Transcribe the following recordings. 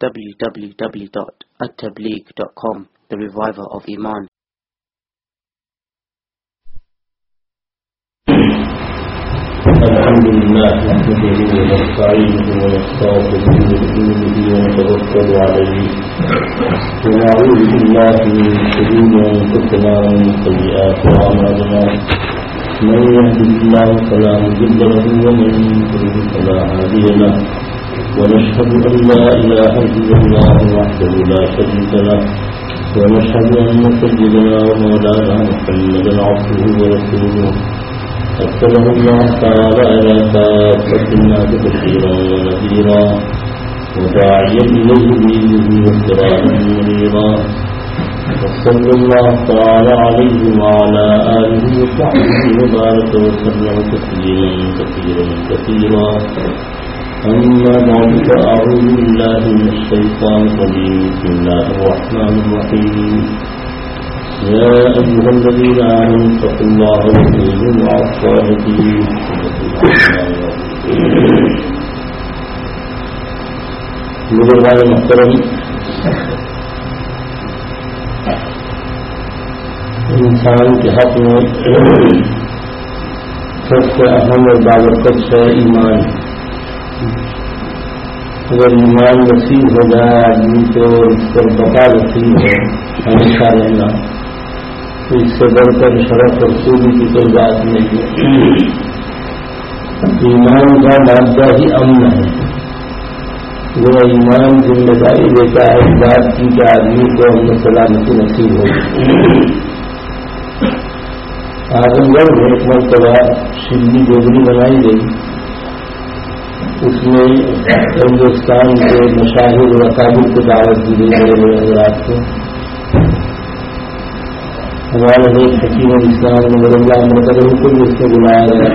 www.attableek.com, the reviver of Iman. الحمد لله نحمده ونستعينه ونستغفره ونؤمن به ونتوكل عليه ونعوذ بالله من شرور انفسنا ومن سيئات اعمالنا من يهده الله فلا مضل له ومن يضلل فلا هادي له ونشهد أن لا إله إلا الله وحده لا شريك له ونشهد أن سيدنا ومولانا محمدا عبده ورسوله. أرسله الله تعالى إلى كافة الناس بشيرا ونذيرا وداعيا إليه بإذنه وسراجا منيرا. وصلى الله تعالى عليه وعلى آله وصحبه وبارك وسلم تسليما كثيرا كثيرا. أما بعد فأعوذ بالله من الشيطان الرجيم. بسم الله الرحمن الرحيم. يا أيها الذين آمنوا اتقوا الله وكونوا مع الصالحين بھائی محترم. انسان کے حق میں سب سے اہم اور بابرکت ہے ایمان. اگر ایمان نصیب ہو جائے آدمی تو اس پر بقا نصیب ہے ہمیشہ رہنا اس سے بڑھ کر شرف اور خوبی کی کوئی بات نہیں ہے۔ ایمان کا مادہ ہی امن ہے۔ جو ایمان ذمہ داری دیتا ہے اس بات کی کہ آدمی کو امن سلامتی نصیب ہو۔ آزم گڑھ میں ایک مرتبہ شدی ڈوگری بنائی گئی۔ اس میں ہندوستان کے مشاہد و اکابل کو دعوت دی گئی میرے میرے حضرات کو۔ ہمارے ایک حکیم الاسلام نظر اللہ مدر کو بھی اس میں بلایا گیا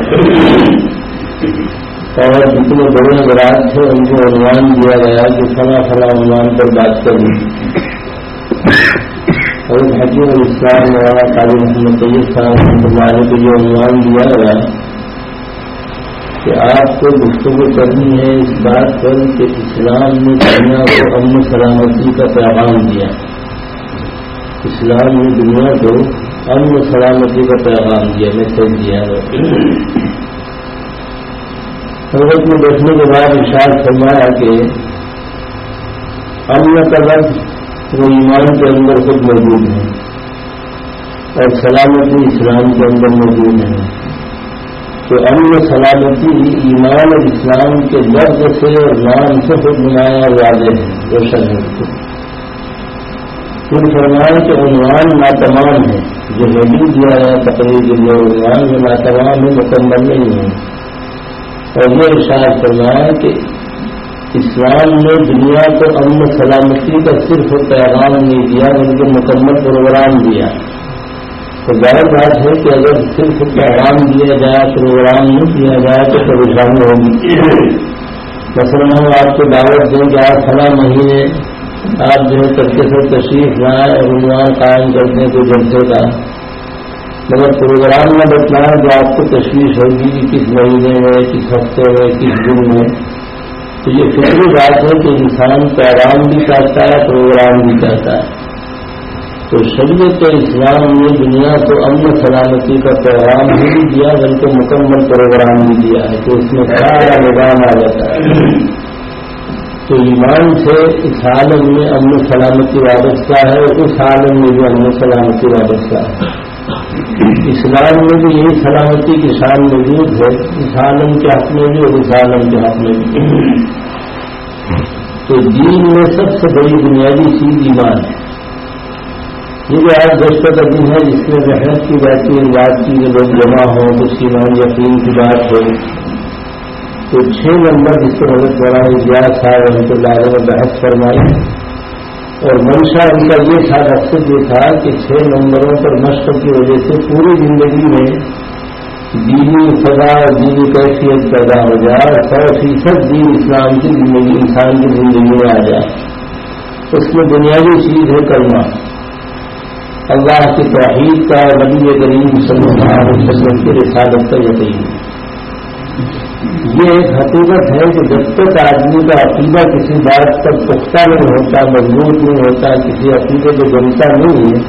اور جتنے بڑے حضرات تھے، ان کو عنوان دیا گیا کہ فلاں فلاں عنوان پر بات کروں اور حکیم الاسلام مولانا قابل محمد طیب صاحب کو یہ عنوان دیا گیا کہ آپ کو گفتگو کرنی ہے اس بات پر کہ اسلام نے دنیا کو امن سلامتی کا پیغام دیا اسلام نے دنیا کو امن سلامتی کا پیغام دیا میسج دیا حضرت میں بیٹھنے کے بعد اشار فرمایا کہ امن کا لفظ وہ ایمان کے اندر خود موجود ہے اور سلامتی اسلام کے اندر موجود ہے۔ تو امن سلامتی ایمان اور اسلام کے لفظ سے اور نام سے خود بنایا واضح ہے روشن ہے پھر فرمائے کہ عنوان ناتمام ہے، جو ہیڈنگ دیا ہے تقریر کے لیے عنوان میں ناتمام ہے، مکمل نہیں ہے۔ اور یہ اشار فرمایا کہ اسلام نے دنیا کو امن سلامتی کا صرف پیغام نہیں دیا، بلکہ مکمل پروگرام دیا۔ تو ظاہر بات ہے کہ اگر صرف پیغام دیا جائے، پروگرام نہیں دیا جائے، تو پریشانی ہوگی۔ مثلاً ہم آپ کو دعوت دیں کہ آپ فلاں مہینے آپ جو ہے طبقے سے تشریف لائیں اور عنوان قائم کرتے ہیں کوئی جلسے کا۔ مگر پروگرام میں بتلائیں جو آپ کو تشویش ہوگی کہ کس مہینے میں، کس ہفتے میں، کس دن میں، تو یہ فکری بات ہے کہ انسان پیغام بھی چاہتا ہے، پروگرام بھی چاہتا ہے۔ تو شریعت اسلام نے دنیا کو امن سلامتی کا پیغام بھی دیا، بلکہ مکمل پروگرام بھی دیا ہے تو اس میں سارا نظام آ جاتا ہے۔ تو ایمان سے اس عالم میں امن سلامتی وابستہ ہے اور اس عالم میں بھی امن سلامتی وابستہ ہے۔ اسلام میں بھی یہی سلامتی کی شان موجود ہے۔ اس عالم کے حق میں بھی اور اس عالم کے حق میں بھی۔ تو دین میں سب سے بڑی بنیادی چیز ایمان ہے۔ یہ جو آج دستوں کا دن ہے، جس میں محنت کی جاتی ہے بات کی، جو لوگ جمع ہوں کچھ ایمان یقین کی بات ہو تو چھ نمبر جس کو مدد مولانا اجلاس صاحب رحمۃ اللہ علیہ نے بحث فرمائی، اور منشا ان کا یہ تھا مقصد یہ تھا کہ چھ نمبروں پر مشق کی وجہ سے پوری زندگی میں دینی فضا اور دینی کیفیت پیدا ہو جائے اور سو فیصد دین اسلام کی زندگی، انسان کی زندگی میں آ جائے۔ اس میں بنیادی چیز ہے کرنا اللہ کی توحید کا نبی کریم صلی اللہ علیہ وسلم کی رسالت کا یقین۔ یہ ایک حقیقت ہے کہ جب تک آدمی کا عقیدہ کسی بات پر پختہ نہیں ہوتا، مضبوط نہیں ہوتا، کسی عقیدے کو جمتا نہیں ہے،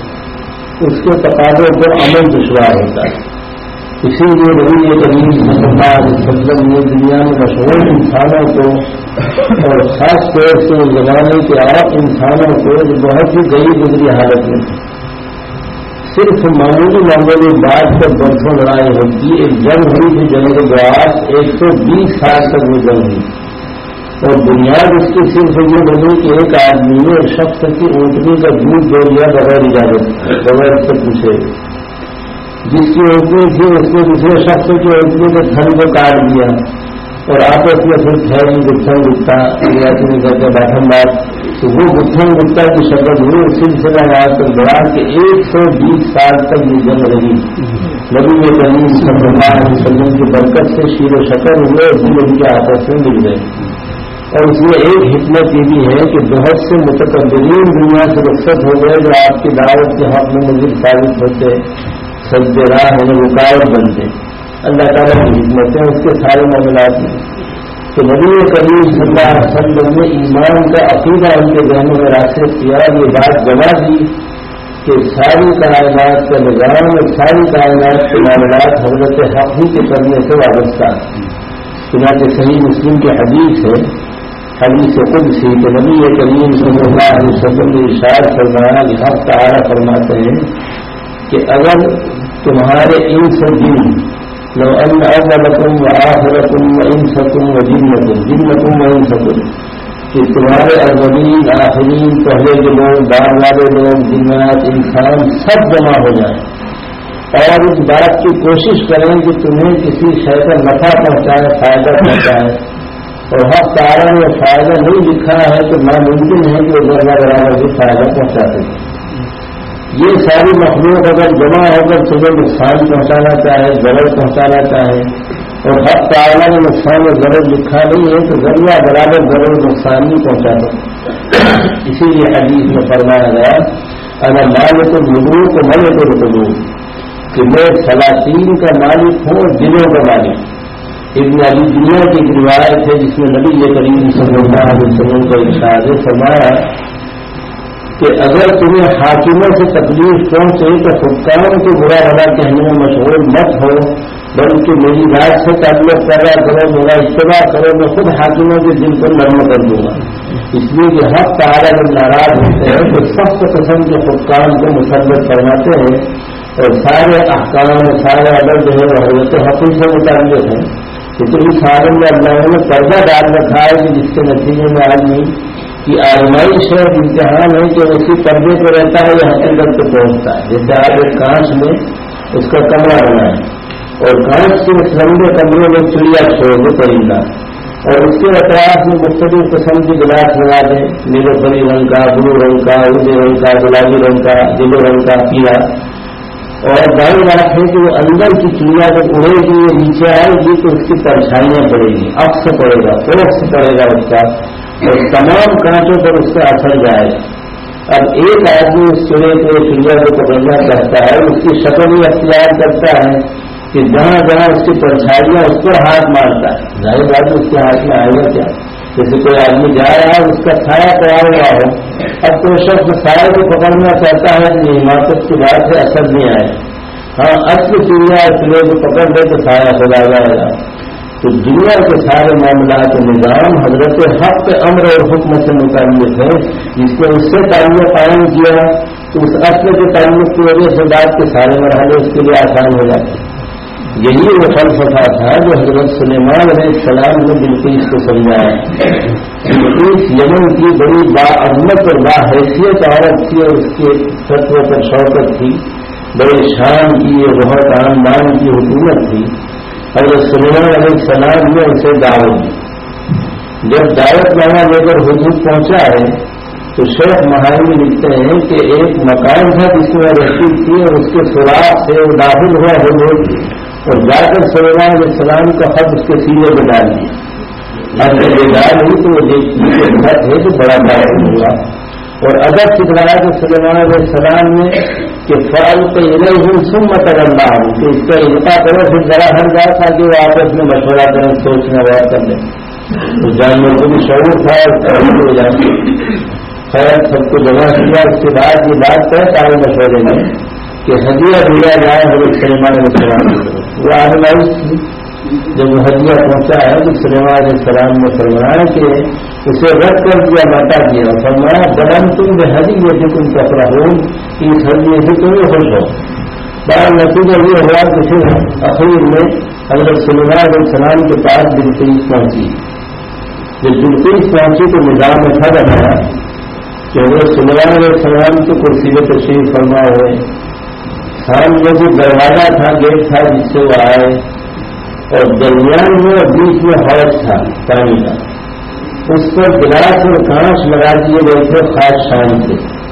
اس کے تقاضوں پر عمل دشوار ہوتا ہے۔ اسی لیے نبی یہ کریم صلی اللہ علیہ وسلم یہ دنیا میں مشہور انسانوں کو اور خاص طور سے زمانے کے آپ انسانوں کو بہت ہی گئی گزری حالت میں تھے صرف معمولی معمولی بات پر برسوں لڑائی ہوتی ایک جنگ ہوئی تھی جنگ کے بعد ایک سو بیس سال تک وہ جنگ ہوئی۔ اور بنیاد اس کی صرف یہ بنی کہ ایک آدمی نے شخص کی اونٹنی کا دودھ دے دیا بغیر اجازت، بغیر سے پوچھے۔ جس کی اونٹنی تھی، اس نے دوسرے شخص کی اونٹنی کے تھن کو کاٹ دیا۔ اور آپس میں پھر ٹھہری گٹھن گپتا نہیں کرتے بیٹھن بات تو وہ گٹھن گپتا کی شکل ہوئی سلسلہ آج تک بڑھا کہ ایک سو بیس سال تک یہ جنگ رہی۔ نبی میں کریم صلی اللہ علیہ وسلم کی برکت سے شیر و شکر ہوئے ان کے آپس میں مل گئے۔ اور اس میں ایک حکمت یہ بھی ہے کہ بہت سے متقبرین دنیا سے رخصت ہو گئے جو آپ کی دعوت کے حق میں مزید ثابت ہوتے سجدے راہ ہونے رکاوٹ بنتے۔ اللہ تعالیٰ کی حکمت ہے، اس کے سارے معاملات میں تو نبی کریم صلی اللہ علیہ وسلم نے ایمان کا عقیدہ ان کے ذہنوں میں راسر کیا یہ بات گوا دی کہ ساری کائنات کا نظام اور ساری کائنات کے معاملات حضرت حقی کے کرنے سے وابستہ چنانچہ صحیح مسلم کے حدیث ہے، حدیث خود سی کہ نبی کریم صلی اللہ علیہ وسلم نے اشار فرمایا کہ حق تعالیٰ فرماتے ہیں کہ اگر تمہارے ان سے دن لو أن أولكم وآخركم وإنسكم وجنكم، جنكم وإنسكم. کہ تمہارے اولین آخرین، پہلے کے لوگ بار والے لوگ، جنات، انسان سب جمع ہو جائیں۔ اور اس بات کی کوشش کریں کہ تمہیں کسی شے کا نفع پہنچائے، فائدہ پہنچائے۔ اور ہر کارن میں فائدہ نہیں لکھا ہے تو ناممکن ہے کہ وہ برابر بھی فائدہ پہنچا سکے یہ ساری مخلوق اگر جمع ہو کر تمہیں نقصان پہنچانا چاہے ضرور پہنچانا چاہے، اور ہر تعالیٰ نے نقصان میں ضرور لکھا نہیں ہے، تو ذریعہ برابر ضرور نقصان نہیں پہنچا سکتا۔ اسی لیے حدیث میں فرمایا گیا، اگر مالک الملوک کو ملے کو رکو کہ میں سلاطین کا مالک ہوں دلوں کا مالک۔ ابن علی دنیا کی روایت ہے، جس میں نبی یہ کریم صلی اللہ علیہ وسلم کا ارشاد فرمایا کہ اگر تمہیں حاکموں سے تکلیف پہنچے تو حکام کو برا بھلا کہنے میں مشہور مت ہو، بلکہ میری رات سے تعلق پیدا کرو، میرا اتباع کرو، میں خود حاکموں کے دل کو نرم کر دوں گا۔ اس لیے کہ حق تعالیٰ جب ناراض ہوتے ہیں تو سخت قسم کے حکام کو مسبت کرواتے ہیں، اور سارے احکام سارے الگ جو ہے وہ حضرت حقیق سے متعلق ہیں۔ اتنی سارے میں اللہ نے پردہ ڈال رکھا ہے کہ جس کے نتیجے میں آدمی کی آزمائش ہے امتحان ہے کہ اسی پردے پہ رہتا ہے یا حقیقت پہ پہنچتا ہے۔ جیسے آپ ایک کانچ میں اس کا کمرہ بنا ہے اور کانچ کے اس لمبے کمرے میں چڑیا چھوڑ دے پرندہ اور اس کے اطراف میں مختلف قسم کی گلاس لگا دیں۔ نیلو پری رنگ کا، بلو رنگ کا اردو رنگ کا، گلابی رنگ کا جلو رنگ کا، پیلا۔ اور بائیں بات ہے کہ وہ اندر کی چڑیا جب اڑے گی، نیچے آئے گی تو اس کی پریشانیاں پڑے گی۔ اب سے پڑے گا سے پڑے گا اس کا اور تمام کانچوں پر اس کا اثر جائے۔ اب ایک آدمی اس چڑے کو چڑیا کو پکڑنا چاہتا ہے، اس کی شکل ہی اختیار کرتا ہے کہ جہاں جہاں اس کی پرچھائیاں اس پر ہاتھ مارتا ہے۔ ظاہر بات اس کے ہاتھ میں آئے گا کیا؟ جیسے کوئی آدمی جا رہا ہے، اس کا چھایا تیار ہوا ہو، اب تو شخص سائے کو پکڑنا چاہتا ہے کہ حماقت کی بات سے اثر نہیں آئے۔ ہاں اصل چڑیا اس چڑے کو پکڑ دے تو سایہ خدا جائے گا۔ تو دنیا کے سارے معاملات نظام حضرت حق امر اور حکم سے متعلق ہے جس نے اس سے تعلق قائم کیا، تو اس اصل کے تعلق کی وجہ سے بات کے سارے مرحلے اس کے لیے آسان ہو جاتے یہی وہ فلسفہ تھا جو حضرت سلیمان علیہ السلام نے بالکل اس کو سمجھایا۔ اس یمن کی بڑی باعظمت اور باحیثیت عورت تھی اور اس کے تتو پر شوقت تھی۔ بڑے شان کی اور بہت آنمان کی حکومت تھی۔ حضرت سلیمان علیہ السلام نے اسے دعوت دی۔ جب دعوت نامہ لے کر حضور پہنچا ہے، تو شیخ مہائی لکھتے ہیں کہ ایک مکان تھا جس میں رسی تھی اور اس کے سوراخ سے وہ داخل ہوا حضور اور جا کر سلیمان علیہ السلام کا خط اس کے سینے میں ڈال دیا۔ اب جب یہ ڈال ہوئی تو وہ خط ہے تو بڑا داخل ہوا۔ اور ادب سکھلایا کہ سلیمان علیہ السلام نے کہ فال پہ ہوں سم مت اللہ ہوں کہ اس کا الٹا کرو، پھر ذرا ہر جائے تاکہ وہ آپس میں مشورہ کریں سوچنے والا کر لیں۔ تو جانور کو بھی شعور تھا ہو جاتی۔ خیر، سب کو جمع کیا اس کے بعد یہ بات طے سارے مشورے میں، کہ ہدیہ دیا جائے حضرت سلیمان علیہ السلام وہ آدمی تھی جب وہ ہدیہ پہنچا ہے، تو سلیمان علیہ السلام نے فرمایا کہ اسے رد کر دیا ماتا دیا، فرمایا بلند تم جو ہری یہ تم کپڑا ہو اس ہدیے سے تم خوش ہو بڑا نتیجہ یہ ہوا کہ پھر اخیر میں حضرت سلیمان علیہ السلام کے پاس بالکل پہنچی۔ جب بالکل پہنچی تو نظام میں تھا بنایا کہ حضرت سلیمان علیہ السلام کی کرسی میں تشریف فرما ہوئے۔ سامنے جو دروازہ تھا، گیٹ تھا، جس سے وہ آئے، اور درمیان میں اور بیچ میں حوض تھا، پانی کا۔ اس پر گلاس اور کانچ لگا دیے گئے تھے، خاص شان سے۔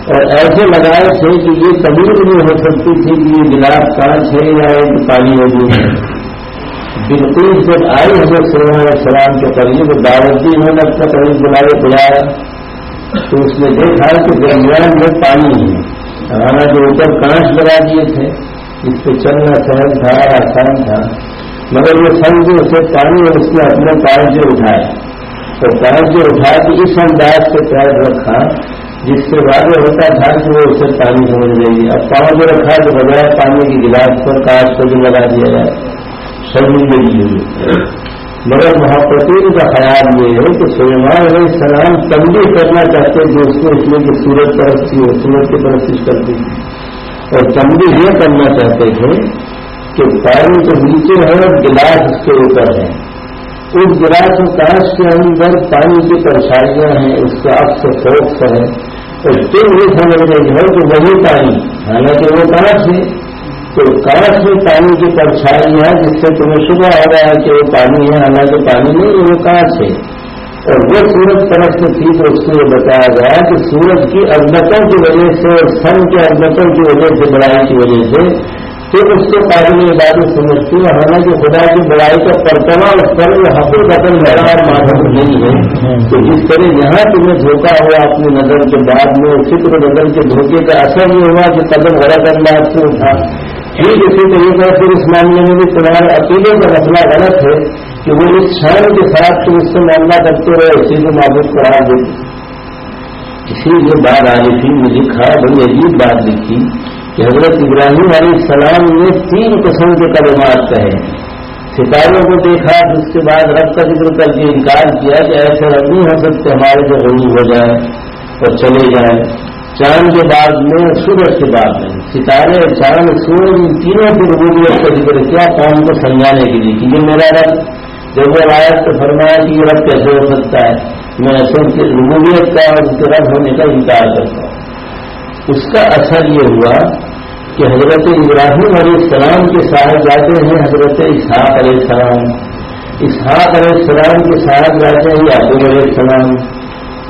اور ایسے لگائے تھے کہ یہ کبھی بھی نہیں ہو سکتی تھی کہ یہ گلاس کانچ ہے یا ایک پانی موجود ہے۔ بالکل جب آئی حضرت صلی اللہ علیہ السلام کے قریب دعوت بھی انہوں نے اپنا قریب بلائے بلایا۔ تو اس نے دیکھا کہ درمیان میں پانی ہے۔ ہمارا جو اوپر کانچ لگا دیے تھے۔ اس پہ چلنا سہج تھا، آسان تھا۔ مگر یہ سمجھے اسے پانی اور اس نے اپنے پیر سے اٹھائے۔ تو پیر سے اٹھا کے اس انداز سے پیر رکھا، جس سے واضح ہوتا تھا کہ وہ اسے پانی سمجھ لے گی۔ اب پاؤں جو رکھا تو بجائے پانی کی گلاس پر کاش کو بھی لگا دیا جائے۔ سمجھ لے گی مگر محبتین کا خیال یہ ہے کہ سلیمان علیہ السلام تنگی کرنا چاہتے جو اس کو اس میں کہ سورج پرستی ہو سورج کی پرست کرتی۔ اور تنگی یہ کرنا چاہتے تھے کہ پانی تو نیچے ہے اور گلاس اس کے اوپر ہے۔ اس گلاس و کے اندر پانی کی پریشانیاں ہیں، اس کا اکثر فوکس ہے اور تم یہ سمجھ رہے ہو کہ وہی پانی، حالانکہ وہ کانچ ہے۔ تو کانچ میں پانی کی پریشانیاں جس سے تمہیں شبہ ہو رہا ہے کہ وہ پانی ہے، حالانکہ پانی نہیں، وہ کانچ ہے۔ اور وہ سورج پرست تھی تو اس کو یہ بتایا گیا کہ سورج کی عظمتوں کی وجہ سے اور سن کے عظمتوں کی وجہ سے، بڑائی کی وجہ سے پھر اس کو قابل عبادت سمجھتی ہے حالانکہ خدا کی بڑائی کا پرتما اس پر حقیق قتل بڑا اور معذر نہیں ہے۔ تو جس طرح یہاں تمہیں دھوکا ہوا اپنی نظر کے بعد میں فکر نظر کے دھوکے کا اثر یہ ہوا کہ قدم غلط انداز سے اٹھا۔ ٹھیک اسی طریقے پھر اس معاملے میں بھی تمہارے عقیدے کا مسئلہ غلط ہے کہ وہ اس شان کے ساتھ تم اس سے معاملہ کرتے رہے، اسی کو معبود قرار دیتے اسی لیے بات آئی تھی مجھے لکھا بڑی عجیب بات لکھی۔ کہ حضرت ابراہیم علیہ السلام نے تین قسم کے کلمات کہے۔ ستاروں کو دیکھا، جس کے بعد رب کا ذکر کر کے انکار کیا کہ ایسے رب نہیں ہو سکتے ہمارے جو غروب ہو جائے اور چلے جائیں۔ چاند کے بعد میں، سورج کے بعد میں۔ ستارے چاند، سورج، ان تینوں کی ربوبیت کا ذکر کیا قوم کو سمجھانے کے لیے کہ یہ میرا رب۔ جب وہ آیت تو فرمایا کہ یہ رب کیسے ہو سکتا ہے، میں اصل کی ربوبیت کا اور اس کے رب ہونے کا انکار کرتا ہوں۔ اس کا اثر یہ ہوا کہ حضرت ابراہیم علیہ السلام کے ساتھ جاتے ہیں، حضرت اسحاق علیہ السلام۔ اسحاق علیہ السلام کے ساتھ جاتے ہیں، یعقوب علیہ السلام۔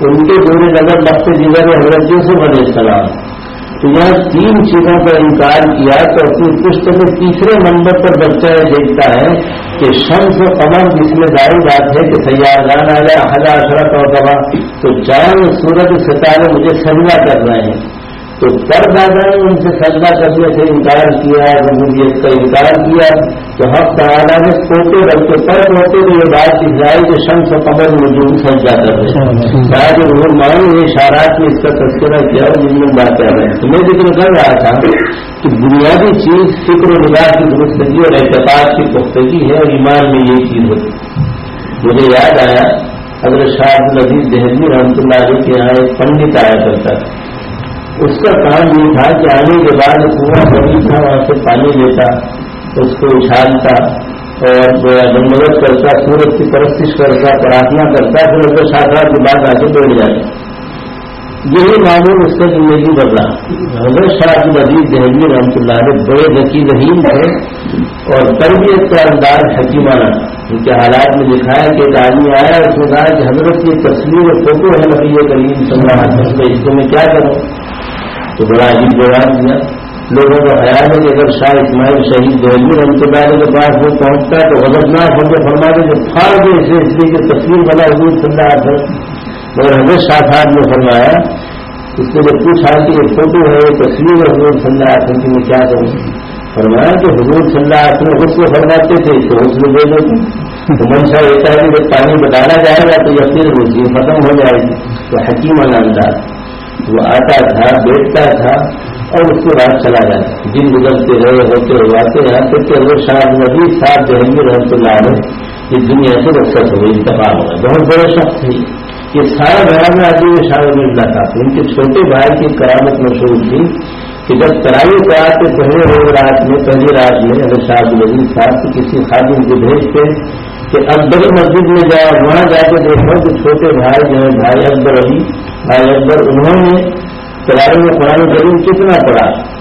ان کے دور نظر وقت دیگر حضرت یوسف علیہ السلام۔ تو یہاں تین چیزوں کا انکار کیا تو اپنی پشت میں تیسرے نمبر پر بچہ یہ دیکھتا ہے کہ شمس و قمر جس میں ظاہر بات ہے کہ سیار جان آ جائے ہزار اشرف اور دبا تو چاند سورج ستارے مجھے سجا کر رہے ہیں۔ تو پر دادا نے ان سے سجدہ کرنے سے انکار کیا ربوبیت کا انکار کیا۔ تو حق تعالیٰ نے پوتے بلکہ پر پوتے تو یہ بات دکھلائی کہ شمس و قبر موجود سجدہ کر رہے شاید وہ مان یہ اشارات میں اس کا تذکرہ کیا اور جن میں بات کر رہے ہیں۔ تو میں ذکر کر رہا تھا کہ بنیادی چیز فکر و نگاہ کی درستگی اور احتفاق کی پختگی ہے اور ایمان میں یہ چیز ہوتی مجھے یاد آیا اگر شاہد نزیز دہلی رحمتہ اللہ علیہ کے یہاں ایک پنڈت آیا کرتا تھا۔ اس کا کام یہ تھا کہ آنے کے بعد کنواں بڑی تھا، وہاں سے پانی لیتا، اس کو اچھالتا اور بندوبست کرتا، سورج کی پرستش کرتا پرارتھنا کرتا، پھر اس کو شاخرات کے بعد آ کے بیٹھ جاتا۔ یہی معمول اس کا زندگی بدلا حضرت شاہ کی عزیز دہلی رحمۃ اللہ علیہ بڑے ذکی رحیم تھے اور تربیت کا انداز حکیمانہ۔ ان کے حالات میں لکھا ہے کہ ایک آدمی آیا اس نے کہا کہ حضرت کی تصویر اور فوٹو ہے نبی کریم صلی اللہ علیہ وسلم، اس کو میں کیا کروں؟ تو بڑا عجیب جواب دیا۔ لوگوں کا خیال ہے کہ اگر شاہ اسماعیل شہید دہلی رحمت اللہ کے پاس وہ پہنچتا ہے تو غذرناک ہو کے فرما دے جو پھاڑ دے اسے، اس لیے کہ تصویر بنا حضور صلی اللہ علیہ وسلم۔ مگر حضرت شاہ صاحب نے فرمایا، اس نے جب پوچھا کہ یہ فوٹو ہے، یہ تصویر حضور صلی اللہ علیہ وسلم کی، میں کیا کروں؟ فرمایا کہ حضور صلی اللہ علیہ وسلم غسل فرماتے تھے تو غسل دے دو تو منشا ہوتا ہے کہ جب پانی بتانا جائے گا تو یہ پھر ختم ہو جائے گی۔ تو حکیم انداز وہ آتا تھا بیٹھتا تھا اور اس کے بعد چلا جاتا دن گزرتے رہے، ہوتے ہوتے یہاں تک کہ وہ شاید نبی صاحب جہنگی رحمت اللہ علیہ اس دنیا سے رخصت ہو انتقال ہوا بہت بڑے شخص تھے یہ سارا گھر میں آدمی میں شاہ مرزا تھا۔ ان کے چھوٹے بھائی کی کرامت مشہور تھی کہ جب ترائی کو آتے، پہلے روز رات میں، پہلی رات میں اگر شاہ العزیز صاحب کی کسی خادم کو بھیجتے کہ اکبر مسجد میں جاؤ، وہاں جا کے دیکھو کہ چھوٹے بھائی جو ہے بھائی اکبر علی بھائی اکبر انہوں نے ترائی میں قرآن کریم کتنا پڑھا؟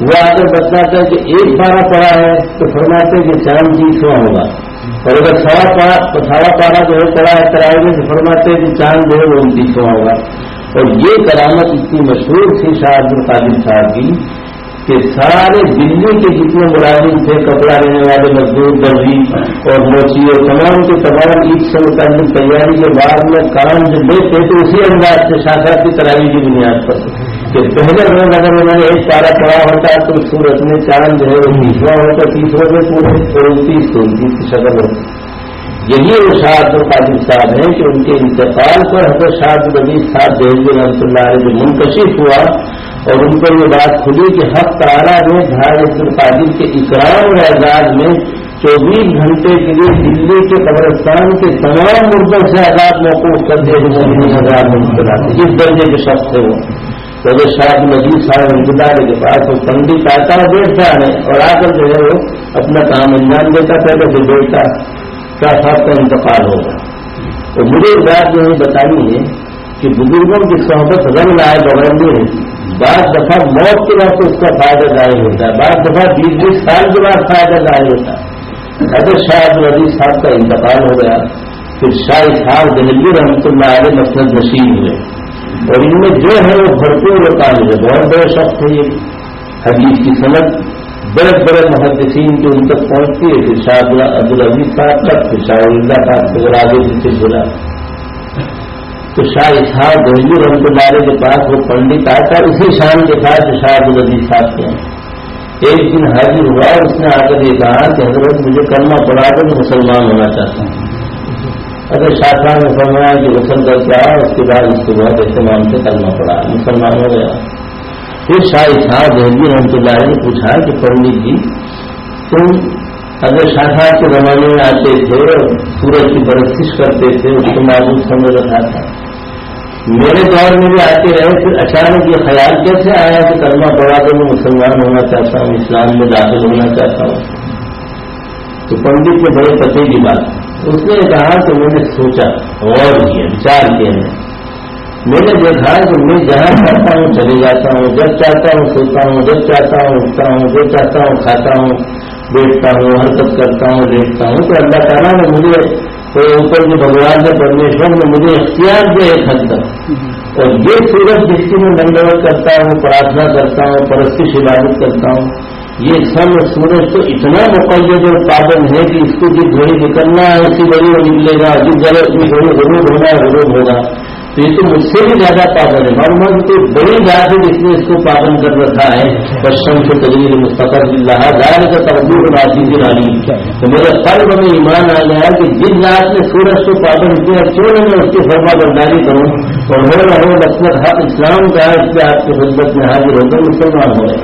وہ آ کر بتلاتا ہے کہ ایک پارا پڑا ہے تو فرماتے کہ چاند تیسواں ہوگا۔ اور اگر سوا پارا سوا پارا جو ہے پڑا ہے ترائی میں تو فرماتے کہ چاند جو ہے وہ انتیسواں ہوگا۔ اور یہ کرامت اتنی مشہور تھی شاہ عبد القادر صاحب کی کہ سارے دلی کے جتنے ملازم تھے، کپڑا لینے والے، مزدور درجی اور موچی اور تمام کے تمام عید سے متعلق تیاری کے بعد میں کام جو لیتے تو اسی انداز سے شاخات کی ترائی کی بنیاد پر کہ پہلے روز اگر انہوں نے ایک پارا پڑا ہوتا تو سورت میں چاند جو ہے وہ تیسرا ہوتا تیسروں میں پورے انتیس تو انتیس کی شکل ہوتی۔ یہی وہ شاہ عبد القادر صاحب ہیں کہ ان کے انتقال پر حضرت شاہ الدی صاحب دہلی رحمۃ اللہ علیہ جو منکشف ہوا اور ان کو یہ بات کھلی کہ حق تارا نے جہاز عبد القادر کے اکرام اور اعزاز میں چوبیس گھنٹے کے لیے دلی کے قبرستان کے تمام مردوں سے آزاد موقف کر دیا ہزار جس درجے کے شخص تھے وہ۔ تو شاید مزید صاحب انتظار کے پاس وہ پنڈت آتا ہے بیٹھتا ہے اور آ کر جو ہے وہ اپنا کام انجام دیتا پہلے جو بیٹھتا کیا صاحب کا انتقال ہوگا تو مجھے بات جو ہے بتانی ہے کہ بزرگوں کی صحبت رنگ لائے بغیر نہیں ہے بعض دفعہ موت کے وقت اس کا فائدہ ظاہر ہوتا ہے۔ بعض دفعہ بیس بیس سال کے بعد فائدہ ظاہر ہوتا ہے۔ اگر شاید عزیز صاحب کا انتقال ہو گیا۔ پھر شاہد صاحب دہلی رحمۃ اللہ علیہ مسلط نشین ہوئے۔ اور ان میں جو ہے وہ بھرپور کام ہے بہت بڑے شخص تھے یہ۔ حدیث کی صنعت۔ بڑے بڑے محدثین جو ان تک پہنچتی ہے پھر شاہ عبدالعزیز صاحب تک پھر شاہ اللہ صاحب سے آگے جس سے تو شاہ اسحاق دہلی رحمت اللہ کے پاس وہ پنڈت آیا تھا اسی شان کے ساتھ شاہ عبد العزیز صاحب کے ایک دن حاضر ہوا اور اس نے آ کر یہ کہا کہ حضرت مجھے کرنا پڑا تو مسلمان ہونا چاہتا ہوں۔ اگر شاہ نے فرمایا کہ غسل کر کے آیا اس کے بعد اس کو بہت اہتمام سے کرنا پڑا مسلمان ہو گیا۔ پھر شاہ صاحب دہلی رحمت اللہ نے پوچھا کہ پنڈت جی تم اگر شاہ کے زمانے میں آتے تھے اور سورج کی برسش کرتے تھے، اس کو معلوم سمجھ رکھا تھا۔ میرے دور میں بھی آتے رہے، پھر اچانک یہ خیال کیسے آیا کہ کرنا پڑا تو میں مسلمان ہونا چاہتا ہوں، اسلام میں داخل ہونا چاہتا ہوں؟ تو پنڈت کے بڑے پتے کی بات۔ اس نے کہا کہ میں نے سوچا، غور کیا، وچار کیا میں میں نے دیکھا کہ میں جہاں چاہتا ہوں، چلے جاتا ہوں، جب چاہتا ہوں، سوتا ہوں، جب چاہتا ہوں، اٹھتا ہوں جو چاہتا ہوں، کھاتا ہوں، بیٹھتا ہوں، حرکت کرتا ہوں لیٹتا ہوں، تو اللہ تعالیٰ نے مجھے اوپر جو بھگوان نے پرمیشور نے مجھے اختیار دیا ایک حد تک۔ اور یہ سورج جس کی میں دنڈوت کرتا ہوں، پرارتھنا کرتا ہوں پرستش عبادت کرتا ہوں، یہ سب سورج تو اتنا مقید اور پابند ہے کہ اس کو جس گھڑی نکلنا ہے، اسی گھڑی میں نکلے گا جس جگہ اپنی گھڑی ضرور ہونا ہے ضرور ہوگا۔ تو یہ تو مجھ سے بھی زیادہ پابند ہے۔ معلومات تو بڑی بات ہے جس نے اس کو پابند کر رکھا ہے۔ پشچم سے تجریل مستقل اللہ ظاہر کا تربیت راجی کی رانی تو میرے قلب میں ایمان آ گیا کہ جس رات نے سورج کو پابند کیا کیوں میں اس کی فرما برداری کروں؟ اور ہو رہا ہوں مقصد حق اسلام کا اس کے آپ کی خدمت میں حاضر ہو کر مسلمان ہو رہے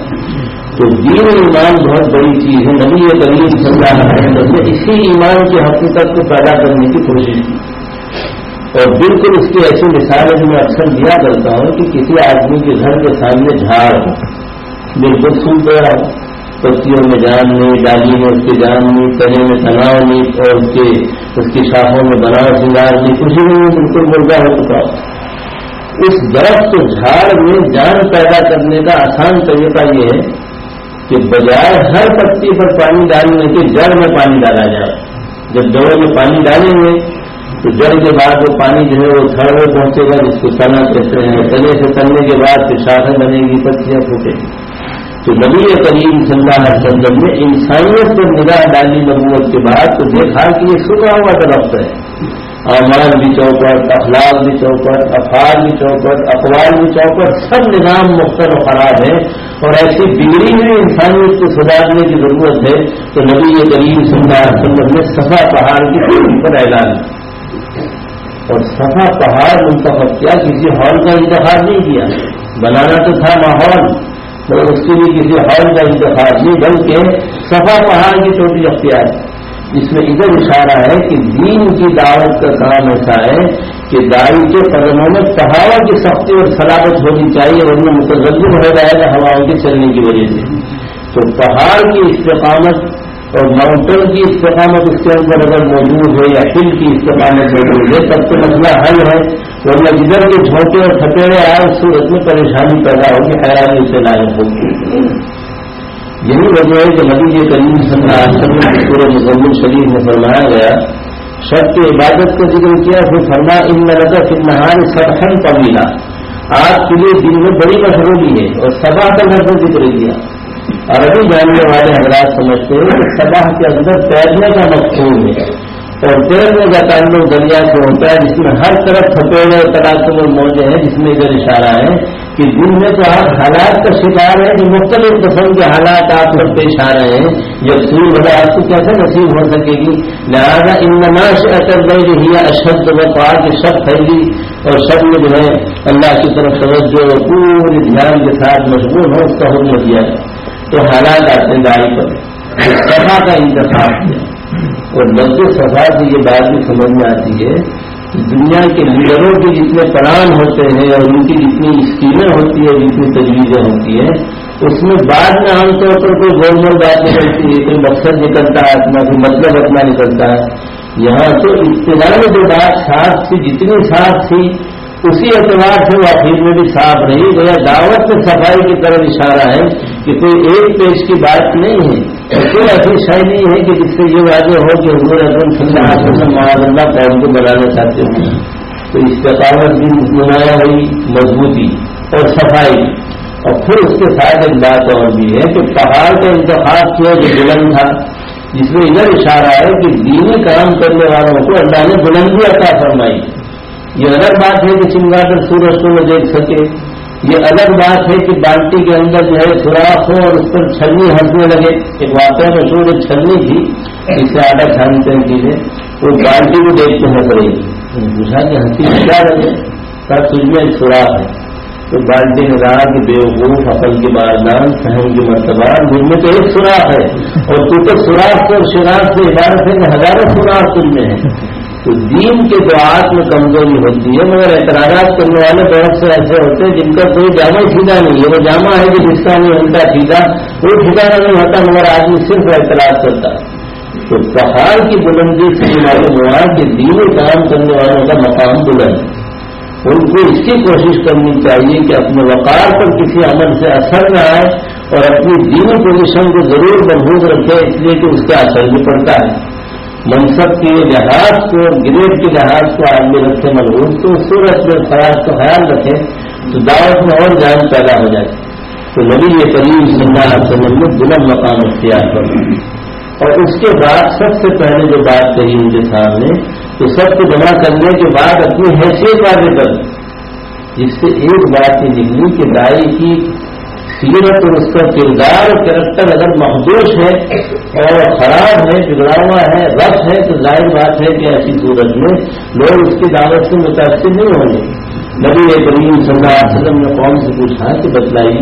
تو دین ایمان بہت بڑی چیز ہے۔ نبی کریم صلی اللہ علیہ وسلم نے اسی ایمان کی حقیقت کو پیدا کرنے کی کوشش کی۔ اور بالکل اس کی ایسی مثال ہے میں اکثر دیا کرتا ہوں کہ کسی آدمی کے گھر کے سامنے جھاڑ ہو۔ بالکل سن رہا ہوں پتیوں میں جان نہیں، ڈالی میں اس کی جان نہیں تنے میں تناؤ نہیں، اور اس کے، اس کی شاخوں میں بناؤ سنگار نہیں، کچھ نہیں، بالکل مرغا ہو چکا اس درخت جھاڑ میں جان پیدا کرنے کا آسان طریقہ یہ ہے کہ بجائے ہر پتی پر پانی ڈالنے کے جڑ میں پانی ڈالا جائے۔ جب جڑوں میں پانی ڈالیں گے تو جڑ کے بعد وہ پانی جو ہے وہ تھڑ میں پہنچے گا، جس کو تنا کہتے ہیں۔ تنے سے تننے کے بعد پھر شاخیں بنے گی، پتیاں پھوٹے گی۔ تو نبی کریم صلی اللہ علیہ وسلم نے انسانیت پر نگاہ ڈالی نبوت کے بعد، تو دیکھا کہ یہ سکھا ہوا درخت ہے۔ اعمال بھی چوپٹ، اخلاق بھی چوپٹ، افعال بھی چوپٹ، اقوال بھی چوپٹ، سب نظام مختلف خراب ہے اور ایسی بگڑی ہوئی انسانیت کو سدھارنے کی ضرورت ہے۔ تو نبی یہ غریب سندار وسلم نے سفا پہاڑ کی پر اعلان اور سفا پہاڑ منتخب کیا، کسی ہال کا انتخاب نہیں کیا۔ بنانا تو تھا ماحول تو اس کے لیے کسی ہال کا انتخاب نہیں، بلکہ سفا پہاڑ کی چوٹی اختیار۔ ہے جس میں ادھر اشارہ ہے کہ دین کی دعوت کا کام ایسا ہے کہ دائی کے قدموں میں پہاڑوں کی سختی اور سلامت ہونی چاہیے اور ان میں ہو جائے گا ہواؤں کے چلنے کی وجہ سے۔ تو پہاڑ کی استقامت اور ماؤنٹین کی استقامت اس کے اندر اگر موجود ہے یا ہل کی استقامت موجود ہے تب تو مسئلہ حل ہے۔ ورنہ جدھر کے جھونکے اور تھپیڑے آئے، اس صورت میں پریشانی پیدا ہوگی، حیرانی سے لائق ہوگی۔ یہی وجہ ہے کہ نبی کریم صلی اللہ علیہ وسلم کے پورے مزمل شریف میں فرمایا گیا، شب کی عبادت کا ذکر کیا، پھر فرما ان نظر فی نہار سرخن قبیلہ آپ کے لیے دن میں بڑی مشہوری ہے اور سبا کا لفظ ذکر کیا۔ اور ابھی جاننے والے حضرات سمجھتے ہیں کہ سبا کے اندر تیرنے کا مقصود ہے اور تیرنے کا تعلق دریا سے ہوتا ہے، جس میں ہر طرف تھپیڑے تلاش میں موجود ہیں، جس میں ادھر اشارہ ہے کہ جن میں تو آپ حالات کا شکار ہیں کہ مختلف قسم کے حالات آپ پر پیش آ رہے ہیں۔ یہ سور بڑا آپ کو کیسے نصیب ہو سکے گی؟ لہٰذا ان نماش اثر گئی رہی ہے اشد میں پا کے شب پھیلی اور شب میں جو ہے، اللہ کی طرف توجہ پورے دھیان کے ساتھ مشغول ہو، اس کا حکم دیا۔ تو حالات آتے ہیں گاڑی پر سفا کا انتخاب کیا۔ اور لمبے سفا سے یہ بات بھی سمجھ میں آتی ہے دنیا کے لیڈروں کے جتنے پران ہوتے ہیں اور ان کی جتنی اسکیمیں ہوتی ہیں، جتنی تجویزیں ہوتی ہیں، اس میں بعد میں عام طور پر کوئی گول مول بات نکلتی ہے کوئی مقصد نکلتا ہے، اپنا کوئی مطلب اپنا نکلتا ہے۔ یہاں تو اطلاع میں جو بات صاف تھی، جتنی صاف تھی، اسی اعتبار سے وہ آخر میں بھی صاف رہی۔ گیا دعوت میں صفائی کی طرف اشارہ ہے کہ کوئی ایک پیش کی بات نہیں ہے کوئی ایسی شاید نہیں ہے کہ جس سے یہ واضح ہو کہ حضور اکرم صلی اللہ علیہ وسلم معاذ اللہ قوم کو بنانا چاہتے ہیں۔ تو استقامت بھی نمایاں ہوئی، مضبوطی اور صفائی۔ اور پھر اس کے ساتھ ایک بات اور بھی ہے کہ پہاڑ کا انتخاب کیا جو بلند تھا، جس میں ادھر اشارہ ہے کہ دینی کام کرنے والوں کو اللہ نے بلندی عطا فرمائی۔ یہ الگ بات ہے کہ چنگا کر سورج کو دیکھ سکے۔ یہ الگ بات ہے کہ بالٹی کے اندر جو ہے سوراخ ہو اور اس پر چھلنی ہنسنے لگے۔ ایک واقعہ میں سورج چھلنی تھی، اس سے آڈر چھانتے ہیں چیزیں وہ بالٹی کو دیکھتے ہیں پڑے گی۔ پوچھا کہ ہنسی کیا لگے؟ سب تجھ میں سوراخ ہے۔ تو بالٹی نے کہا کہ بے وقوف عقل کے باردان سہن کی مرتبہ مجھ میں تو ایک سوراخ ہے۔ اور تو تو سوراخ اور شراخ سے عبارت ہے کہ ہزاروں سوراخ تجھ میں ہے تو دین کے دعات میں کمزوری ہوتی ہے، مگر اعتراضات کرنے والے بہت سے ایسے ہوتے ہیں جن کا کوئی جامع سیدھا نہیں ہے۔ وہ جامع ہے کہ جس کا نہیں ہلتا سیدھا کوئی ٹھکانا نہیں ہوتا، مگر آدمی صرف اعتراض کرتا ہے۔ تو پہاڑ کی بلندی سے معلوم ہوا کہ دین کام کرنے والوں کا مقام بلند ان کو اس کی کوشش کرنی چاہیے کہ اپنے وقار پر کسی عمل سے اثر نہ آئے اور اپنی دینی پوزیشن کو ضرور محبوب رکھے، اس لیے کہ اس کا اثر بھی پڑتا ہے۔ منصب کے جہاز کو، گریڈ کے جہاز کو آدمی رکھے ملبوط تو سورج میں فراز کا خیال رکھے، تو دعوت میں اور جان پیدا ہو جائے۔ تو نبی یہ کریم اللہ علیہ وسلم نے بلند مقام اختیار کر اور اس کے بعد سب سے پہلے جو بات کہی ان کے سامنے، تو سب کو جمع کرنے کے بعد اپنی حیثیت واضح کر جس سے ایک بات یہ نکلی کہ دائی کی سیرت اور اس کا کردار اور کریکٹر اگر محدود ہے اور خراب ہے بگڑا ہوا ہے رف ہے، تو ظاہر بات ہے کہ ایسی صورت میں لوگ اس کی دعوت سے متاثر نہیں ہوں گے۔ نبی کریم صلی اللہ علیہ وسلم نے قوم سے پوچھا کہ بتلائی،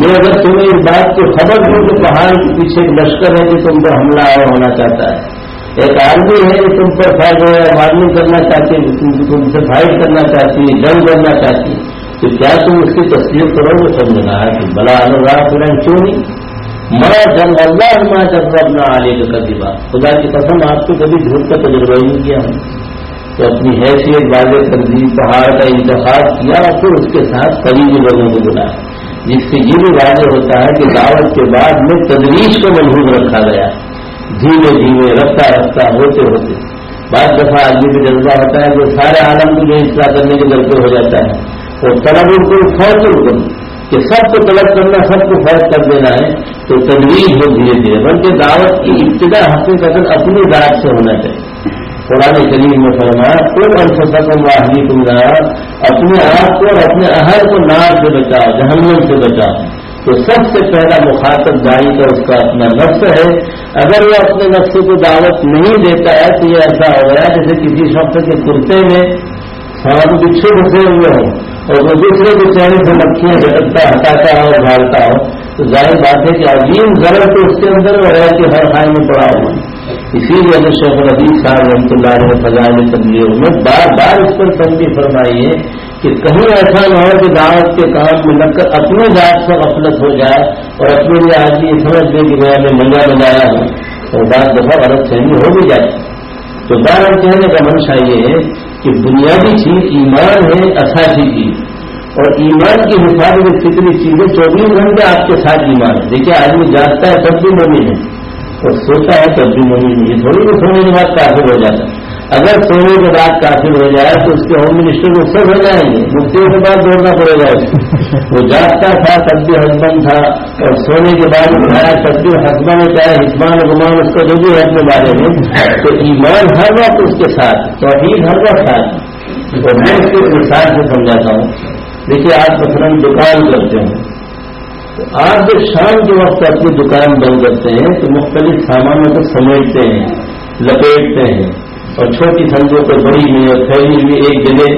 میں اگر تمہیں اس بات کو خبر دوں کہ پہاڑ کے پیچھے ایک لشکر ہے کہ تم پر حملہ اور ہونا چاہتا ہے۔ ایک آدمی ہے کہ تم پر فائدہ مارننگ کرنا چاہتی ہے تم سے فائٹ کرنا چاہتی ہے، جنگ کرنا چاہتی ہے۔ تو کیا تم اس کی تصدیق کرو گے؟ سمجھ رہا ہے کہ بلا انوراگ کیوں نہیں؟ ماں جنگ اللہ ماں جب اپنا آنے کا قدیبہ خدا کی قسم، آپ کو کبھی جھوٹ کا تجربہ ہی نہیں کیا ہم تو اپنی حیثیت، واضح تنظیم، پہاڑ کا انتخاب کیا اور پھر اس کے ساتھ قریبی لوگوں کو بلایا۔ جس سے یہ بھی واضح ہوتا ہے کہ دعوت کے بعد میں تدریش کو محبوب رکھا گیا۔ دھیمے دھیمے، رفتہ رفتہ، ہوتے ہوتے۔ بعض دفعہ آدمی کا جذبہ ہوتا ہے جو سارے عالم کو جو اصلاح کرنے کے در پہ ہو جاتا ہے۔ اور طلب ان کو فوج کروں کہ سب کو طلب کرنا، سب کو فوج کر دینا ہے، تو تجویز ہو دھیرے دھیرے۔ بلکہ دعوت کی ابتدا حقیقت اپنی ذات سے ہونا چاہیے۔ قرآن کریم میں فرمایا کوئی انسک واہنی تم اپنے آپ کو اور اپنے اہل کو نار سے بچاؤ، جہنم سے بچاؤ۔ تو سب سے پہلا مخاطب دائی کا اس کا اپنا نفس ہے۔ اگر وہ اپنے نفس کو دعوت نہیں دیتا ہے، تو یہ ایسا ہو گیا جیسے کسی شخص کے کرتے میں سام بچھو گھسے ہوئے ہوں۔ اور وہ دوسرے کے چہرے سے مکھیاں جھٹکتا، ہٹاتا ہو ڈھالتا ہو تو ظاہر بات ہے کہ عظیم ضرور تو اس کے اندر وہ ہے کہ ہر خائن میں پڑا ہوا اسی لیے اگر شیخ العدیب صاحب رحمۃ اللہ علیہ فضائل تبلیغ میں بار بار اس پر تنظیم فرمائی ہے کہ کہیں ایسا نہ ہو کہ دعوت کے کام میں لگ کر اپنے ذات سے غفلت ہو جائے اور اپنے لیے آدمی یہ سمجھ دے کہ میں نے منگا بنایا ہوں۔ اور بعض دفعہ غلط فہمی ہو بھی جائے۔ تو بار کہنے کا منشا یہ ہے کہ بنیادی چیز ایمان ہے اساسی چیز اور ایمان کی حفاظت میں کتنی چیزیں، چوبیس گھنٹے آپ کے ساتھ ایمان ہے۔ دیکھیے آدمی جاگتا ہے تب بھی مومن ہے، اور سوتا ہے تب بھی مومن ہے۔ یہ تھوڑی بھی سونے کے بعد کافی ہو جاتا ہے اگر سونے کے بعد کافر ہو جائے تو اس کے ہوم منسٹر کو سب ہو جائیں گے، مفتیوں کے بعد دوڑنا پڑے گا۔ وہ جاگتا تھا تب بھی ہسبینڈ تھا۔ اور سونے کے بعد اٹھایا تب بھی ہسبینڈ چاہے حسمان گمان اس کا جو بھی ہے بارے میں۔ تو ایمان ہر وقت اس کے ساتھ، توحید ہر وقت ساتھ۔ اور میں اس کے مثال سے سمجھاتا ہوں۔ دیکھیے، آپ مثلاً دکان کرتے ہیں۔ آپ جب شام کے وقت اپنی دکان بند کرتے ہیں تو مختلف سامانوں کو سمیٹتے ہیں، لپیٹتے ہیں۔ اور چھوٹی سمجھو کو بڑی میں اور پھیلی ہوئی ایک جگہ،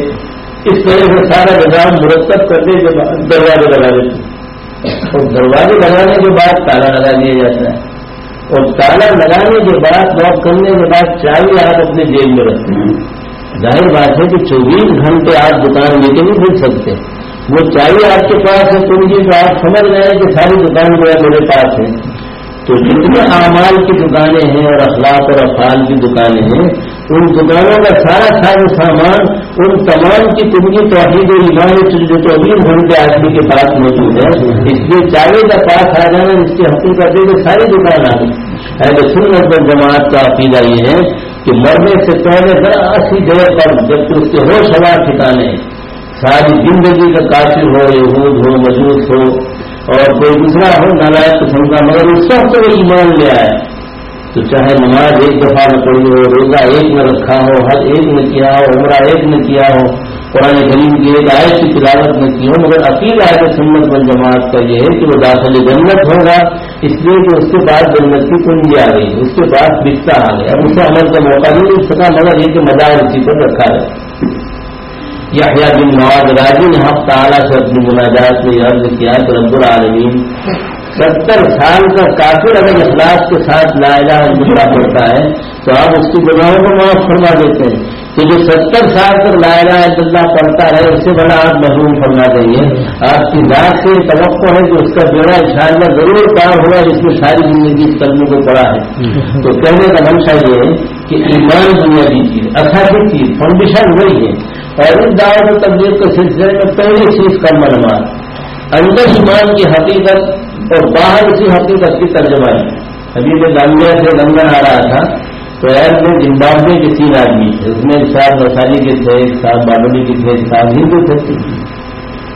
اس طرح سے سارا نظام مرتب کرنے کے بعد دروازے لگا دیتے اور دروازے لگانے کے بعد تالا لگا دیا جاتا ہے۔ اور تالا لگانے کے بعد لاک کرنے کے بعد چائے آپ اپنے جیل میں رکھتے ہیں۔ ظاہر بات ہے کہ چوبیس گھنٹے آپ دکان لے کے نہیں بھول سکتے۔ وہ چائے آپ کے پاس ہے تو مجھے تو آپ سمجھ رہے ہیں کہ ساری دکان جو ہے میرے پاس ہے۔ تو جتنے اعمال کی دکانیں ہیں اور اخلاق اور افعال کی دکانیں ہیں ان دکانوں کا سارا سارا سامان، ان تمام کی تنگی توحید و ایمان جو چوبیس گھنٹے آدمی کے پاس موجود ہے، اس لیے چاوے کا پاس آ جانا، اس کی حقیقت ہے کہ ساری دکان آ گئی۔ ایسے سنت جماعت کا عقیدہ یہ ہے کہ مرنے سے پہلے ذرا سی دیر پر جب اس کے ہوش ہوا ٹھکانے، ساری زندگی کا قاصر ہو، یہود ہو، مجوس ہو، اور کوئی دوسرا ہو، نالائق قسم کا، مگر اس وقت وہ ایمان لے آئے تو چاہے نماز ایک دفعہ میں پڑھی ہو، روزہ ایک میں رکھا ہو، حج ایک میں کیا ہو، عمرہ ایک میں کیا ہو، قرآن کریم کی ایک آئے کی تلاوت میں کی ہو مگر عقیل آئے سنت بن جماعت کا یہ ہے کہ وہ داخل جنت ہوگا، اس لیے کہ اس کے بعد جنت کی کنجی آ گئی، اس کے بعد بکتا آ گیا۔ اسے عمل کا موقع نہیں مل سکا، مگر یہ کہ مزاج اسی پر رکھا ہے یا بن نواز راجی نے ہم تعالیٰ سے اپنی مناجات میں عرض کیا کہ رب العالمین ستر سال کا کافر اگر اخلاق کے ساتھ لا الہ الا اللہ پڑتا ہے، تو آپ اس کی گناہوں کو معاف فرما دیتے ہیں۔ کہ جو ستر سال تک لا الہ الا اللہ پڑتا ہے اس سے بڑا آپ محروم فرما دیں گے۔ آپ کی ذات سے توقع ہے کہ اس کا بیڑا شان میں ضرور کام ہوا جس میں ساری زندگی اس قدموں کو پڑا ہے۔ تو کہنے کا منشا یہ ہے کہ ایمان بنیادی اچھا چیز اچھا چیز فاؤنڈیشن وہی ہے۔ اور اس دعوت و تبدیل کے سلسلے میں پہلی چیز کا معلومات اندر ایمان کی حقیقت اور باہر اسی حقیقت کی ترجمائی ابھی میں گانگیا سے لندن آ رہا تھا۔ تو ایس میں زمبابوے کے تین آدمی تھے۔ اس میں ایک صاحب وسالی کے تھے، ایک صاحب بابلی کے تھے، ایک صاحب ہندو تھے۔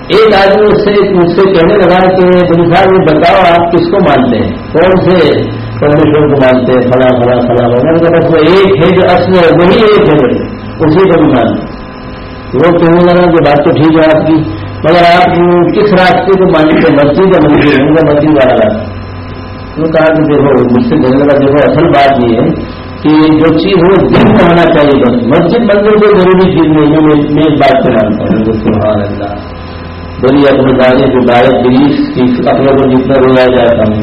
ایک آدمی اس سے مجھ سے کہنے لگا کہ تم صاحب، یہ بتاؤ آپ کس کو مانتے ہیں؟ کون سے پرمیشور کو مانتے ہیں؟ فلاں فلاں فلاں۔ وغیرہ بس وہ ایک ہے جو اصل ہے، وہی ایک ہے۔ اسی کو بھی مانتے وہ کہنے لگا کہ بات تو ٹھیک ہے آپ کی۔ مگر آپ کس راستے کو مانتے مسجد یا منزل ہوں گا مسجد والا راستہ وہ کہا کہ دیکھو مجھ سے کہنے لگا دیکھو اصل بات یہ ہے کہ جو چیز ہو دن میں ہونا چاہیے بس۔ مسجد منزل کو ضروری چیز نہیں ہے میں اس بات پہ مانتا ہوں۔ سبحان اللہ۔ بڑی اپنے دانے جو بارہ بیس اپنے کو جتنا رویا جاتا ہوں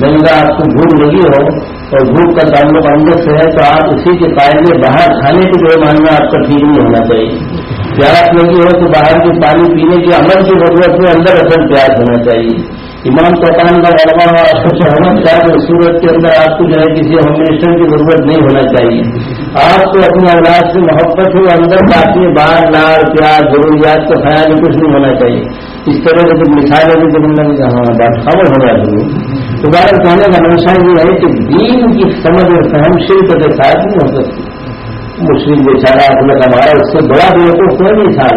میں نے کہا آپ کو بھوک لگی ہو اور بھوک کا تعلق اندر سے ہے تو آپ اسی کے قائدے باہر کھانے کو جو ماننا آپ کا ٹھیک نہیں ہونا چاہیے۔ پیاس لگی ہو تو باہر کے پانی پینے کے عمل کی ضرورت میں اندر اصل پیاس ہونا چاہیے۔ امام پکان کا علما ہو آپ کو چاہنا صورت کے اندر آپ کو جو ہے کسی ہوم منسٹر کی ضرورت نہیں ہونا چاہیے۔ آپ کو اپنی اولاد سے محبت ہو، اندر باقی باہر لاڑ پیار ضروریات کا خیال کچھ نہیں ہونا چاہیے۔ اس طرح سے کچھ مثالیں بھی جب ہاں بات خبر ہو جاتی ہے دوبارہ کہنے کا منشا یہ ہے کہ دین کی سمجھ اور سہم شلپ کے ساتھ نہیں ہو سکتی۔ مشرق بیچارہ اپنا ہمارا اس سے بڑا کو کوئی نہیں تھا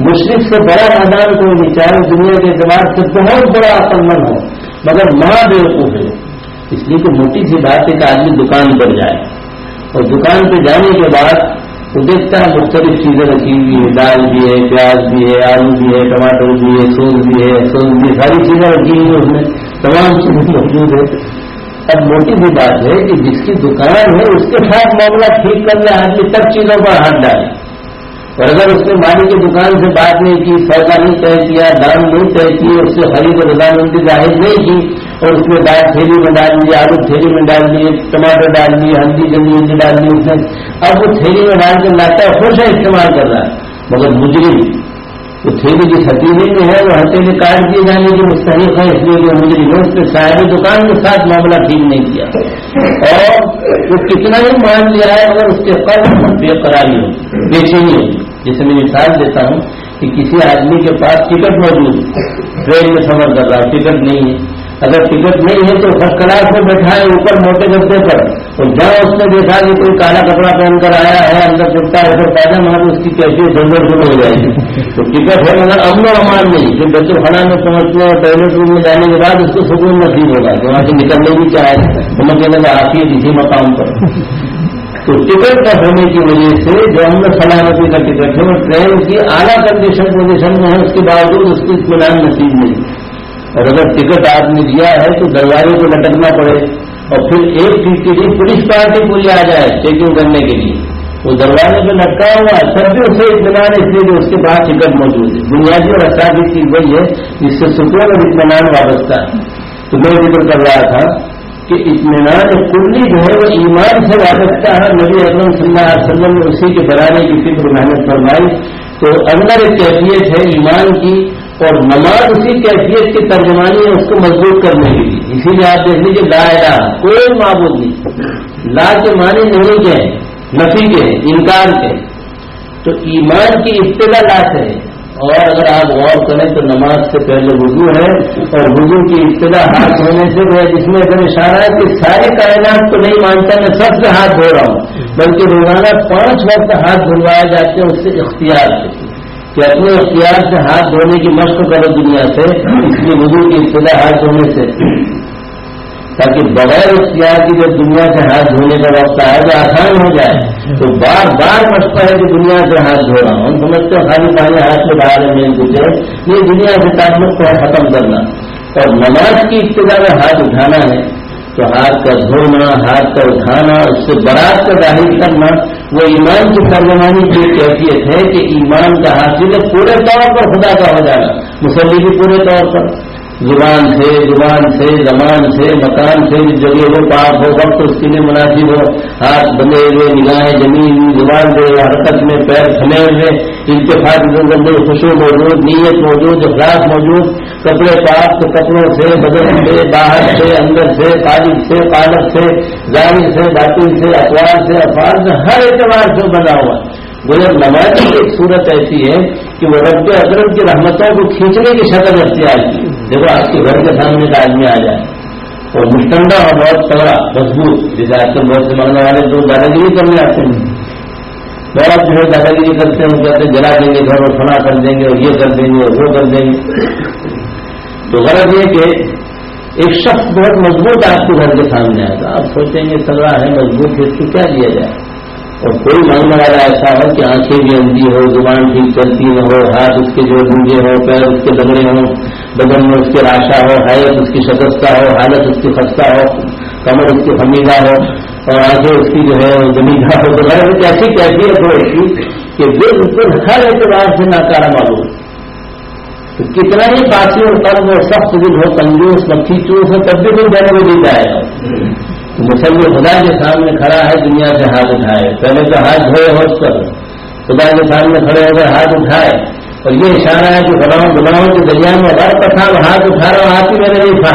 مشرق سے بڑا میدان کوئی نہیں چاہے دنیا کے اعتبار سے بہت بڑا عقل مند ہو مگر ماں بیوقوف ہے۔ اس لیے کہ موٹی سی بات ہے کہ آدمی دکان پر جائے۔ اور دکان پہ جانے کے بعد وہ دیکھتا ہے مختلف چیزیں رکھی ہوئی ہے دال بھی ہے، پیاز بھی ہے، آلو بھی ہے، ٹماٹر بھی ہے سوز بھی ہے سوز بھی ہے، ساری چیزیں رکھی ہوئی ہیں اس میں۔ تمام چیزیں موجود ہے اب موٹی بھی بات ہے کہ جس کی دکان ہے، اس کے ساتھ معاملہ ٹھیک کر لے آدمی سب چیزوں پر ہاتھ ڈالے۔ اور اگر اس نے مالی کی دکان سے بات نہیں کی، سودا نہیں طے کیا، دام نہیں طے کی اس سے خرید رضامندی ظاہر نہیں کی اور اس میں دال تھیلی میں ڈال دیے آلو تھیلی میں ڈال دیے ٹماٹر ڈال دیے ہلدی گندی ہلدی ڈال دی، اس نے اب وہ تھیلی میں ڈال کے لاتا ہے، خوش ہے، استعمال کر رہا ہے۔ مگر مجرم وہ تھیلی جس ہتیلی میں ہے وہ ہتھیلی کاٹ دیے جانے کی مستحق ہے اس لیے کہ مجرم ہے اس نے صاحب دکان کے ساتھ معاملہ ٹھیک نہیں کیا۔ اور وہ کتنا ہی مان لیا ہے اگر اس کے قرض بے قراری ہو بے چینی ہو جیسے میں مثال دیتا ہوں کہ کسی آدمی کے پاس ٹکٹ موجود ٹرین میں سفر کر رہا ہے، ٹکٹ نہیں ہے۔ اگر ٹکٹ نہیں ہے تو فرسٹ کلاس میں بیٹھا ہے اوپر موٹے گدے پر۔ اور جہاں اس نے دیکھا کہ کوئی کالا کپڑا پہن کر آیا ہے، اندر چپتا ہے، پھر پیدا مانا اس کی کیسی ضرورت شروع ہو جائے گی۔ تو ٹکٹ ہے مگر امن و امان نہیں پھر بچے خانہ میں پہنچنے اور ٹوائلٹ روم میں جانے کے بعد اس کو سکون نصیب ہوگا، کہ وہاں سے نکلنے بھی چاہے۔ تو میں کہنے کا آتی ہے کسی مقام پر۔ تو ٹکٹ کا ہونے کی وجہ سے جو امن سلامتی کا ٹکٹ ہے، وہ ٹرین کی اعلیٰ کنڈیشن پوزیشن میں ہے، اس کے باوجود اس کی اطمینان نصیب نہیں اور اگر ٹکٹ آپ نے دیا ہے تو دروازے کو لٹکنا پڑے اور پھر ایک چیز کے لیے پولیس پارٹی پوری آ جائے چیکنگ کرنے کے لیے۔ وہ دروازے پہ لٹکا ہوا سب بھی اسے اطمینان اس لیے اس کے بعد ٹکٹ موجود ہے۔ بنیادی اور اساسی چیز وہی ہے جس سے سکون اور اطمینان وابستہ ہے۔ تو میں ذکر کر رہا تھا کہ اطمینان کلی جو ہے وہ ایمان سے وابستہ ہے۔ نبی اکرم صلی اللہ علیہ وسلم نے اسی کے بنانے کی فکر محنت فرمائی۔ تو اندر ایک کیفیت ہے ایمان کی۔ اور نماز اسی کیفیت کی ترجمانی ہے، اس کو مضبوط کرنے کے لیے۔ اسی لیے آپ دیکھ لیجیے لا الہ، کوئی معبود نہیں۔ لا کے معنی نہیں کے نفی کے انکار کے تو ایمان کی ابتدا لا سے ہے۔ اور اگر آپ غور کریں تو نماز سے پہلے وضو ہے اور وضو کی ابتدا ہاتھ دھونے سے ہے، جس میں اگر اشارہ ہے کہ سارے کائنات کو نہیں مانتا، میں سب سے ہاتھ دھو رہا ہوں۔ بلکہ روزانہ پانچ وقت ہاتھ دھلوائے جاتے ہیں، اس سے اختیار سے۔ کہ اپنے اختیار سے ہاتھ دھونے کی مشق کرو دنیا سے، اس لیے وضو کی ابتدا ہاتھ دھونے سے۔ تاکہ بغیر اختیار کی جب دنیا سے ہاتھ دھونے کا وقت آئے تو آسان ہو جائے۔ تو بار بار مشق ہے کہ دنیا سے ہاتھ دھو رہا ہوں۔ سمجھتے ہیں خالی پانی ہاتھ میں ڈال رہے ہیں، کچھ یہ دنیا سے تعلق کو ختم کرنا۔ اور نماز کی ابتدا میں ہاتھ اٹھانا ہے تو ہاتھ کا دھونا، ہاتھ کا اٹھانا، اس سے برات کا ظاہر کرنا وہ ایمان کی ترجمانی کی کیفیت ہے کہ ایمان کا حاصل پورے طور پر خدا کا ہو جانا مسلم بھی پورے طور پر۔ زبان سے زبان سے، زمان سے، مکان سے جگہ ہو پاک ہو، وقت اس کے لیے مناسب ہو، ہاتھ بنے ہوئے نگاہیں زمین، زبان دے، حرکت میں، پیر تھمے ہوئے انتفاق میں خوشبو موجود، نیت موجود، اخلاق موجود، کپڑے پاک تو کپڑوں سے، بدن سے، باہر سے، اندر سے تاریخ سے پالک سے، ظاہر سے باطل سے اخبار سے افواج سے، ہر اعتبار سے بنا ہوا۔ گویا نماز کی ایک صورت ایسی ہے کہ وہ رب اکرم کی رحمتوں کو کھینچنے کی شکل اختیار کی۔ دیکھو آپ کے گھر کے سامنے کا آدمی آ جائے۔ اور مستنڈا اور بہت تگڑا، مضبوط۔ جیسے آج کل بہت سے مانگنے والے تو دادا گیری کرنے آتے ہیں۔ بہت جو ہے دادا گیری کرتے ہیں کہتے ہیں، جلا دیں گے گھر اور فنا کر دیں گے اور یہ کر دیں گے اور وہ کر دیں گے۔ تو غرض یہ کہ ایک شخص بہت مضبوط آپ کے گھر کے سامنے آئے گا آپ سوچیں گے تگڑا ہے، مضبوط ہے، اس کو کیا دیا جائے؟ اور کوئی مانگنے والا ایسا ہو کہ آنکھیں بھی اندھی ہو زبان ٹھیک چلتی نہ ہو، ہاتھ اس کے جو ڈونگے ہو پیر اس کے لگڑے ہوں، بدن میں اس کے راشا ہو حیت اس کی شکستہ ہو، حالت اس کی خستہ ہو، کمر اس کی خمیدہ ہو، اور آنکھیں اس کی جو ہے زمیندہ ہو، تو غیر ایسی کیفیت ہو ایسی کہ بالکل ہر اعتبار سے ناکارہ معلوم تو کتنا ہی باسی اور قرض اور سخت دل ہو کنجوس مکھی چوس ہو تب بھی کوئی دینے کو نہیں جائے گا۔ مسلم خدا کے سامنے کھڑا ہے، دنیا سے ہاتھ اٹھائے۔ پہلے تو ہاتھ دھوئے ہوش پر، خدا کے سامنے کھڑے ہو گئے ہاتھ اٹھائے۔ اور یہ اشارہ ہے کہ گناہوں گناہوں کے دریا میں غرب کا تھا ہاتھ اٹھا رہا ہوں، ہاتھ ہی میں نے نہیں کھا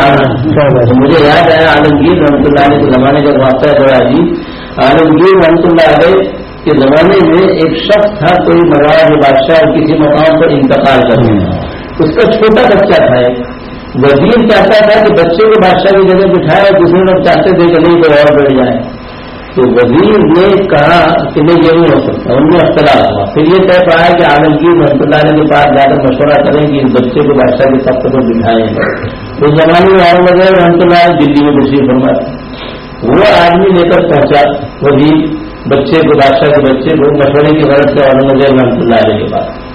مجھے یاد آیا عالمگیر رحمۃ اللہ علیہ کے زمانے کا واقعہ ہے جی عالمگیر رحمۃ اللہ علیہ کے زمانے میں ایک شخص تھا، کوئی مرواز بادشاہ کسی مقام پر انتقال کرنے۔ اس کا چھوٹا بچہ تھا وزیر چاہتا تھا کہ بچے کو بادشاہ کی جگہ بٹھائے اور دوسرے لوگ چاہتے تھے کہ نہیں تو اور بڑھ جائے۔ تو وزیر نے کہا کہ نہیں، یہ نہیں ہو سکتا۔ ان میں اختلاف ہوا۔ پھر یہ طے پایا کہ عالمگیر محمد اللہ کے پاس جا کر مشورہ کریں کہ اس بچے کو بادشاہ کے تخت پر بٹھائیں تو زمانے میں اور وغیرہ رحمت اللہ دلی میں دوسری فرما وہ آدمی لے کر پہنچا وزیر، بچے کو، بادشاہ کے بچے کو مشورے کی غرض سے اورنگزیب رحمۃ اللہ علیہ کے پاس۔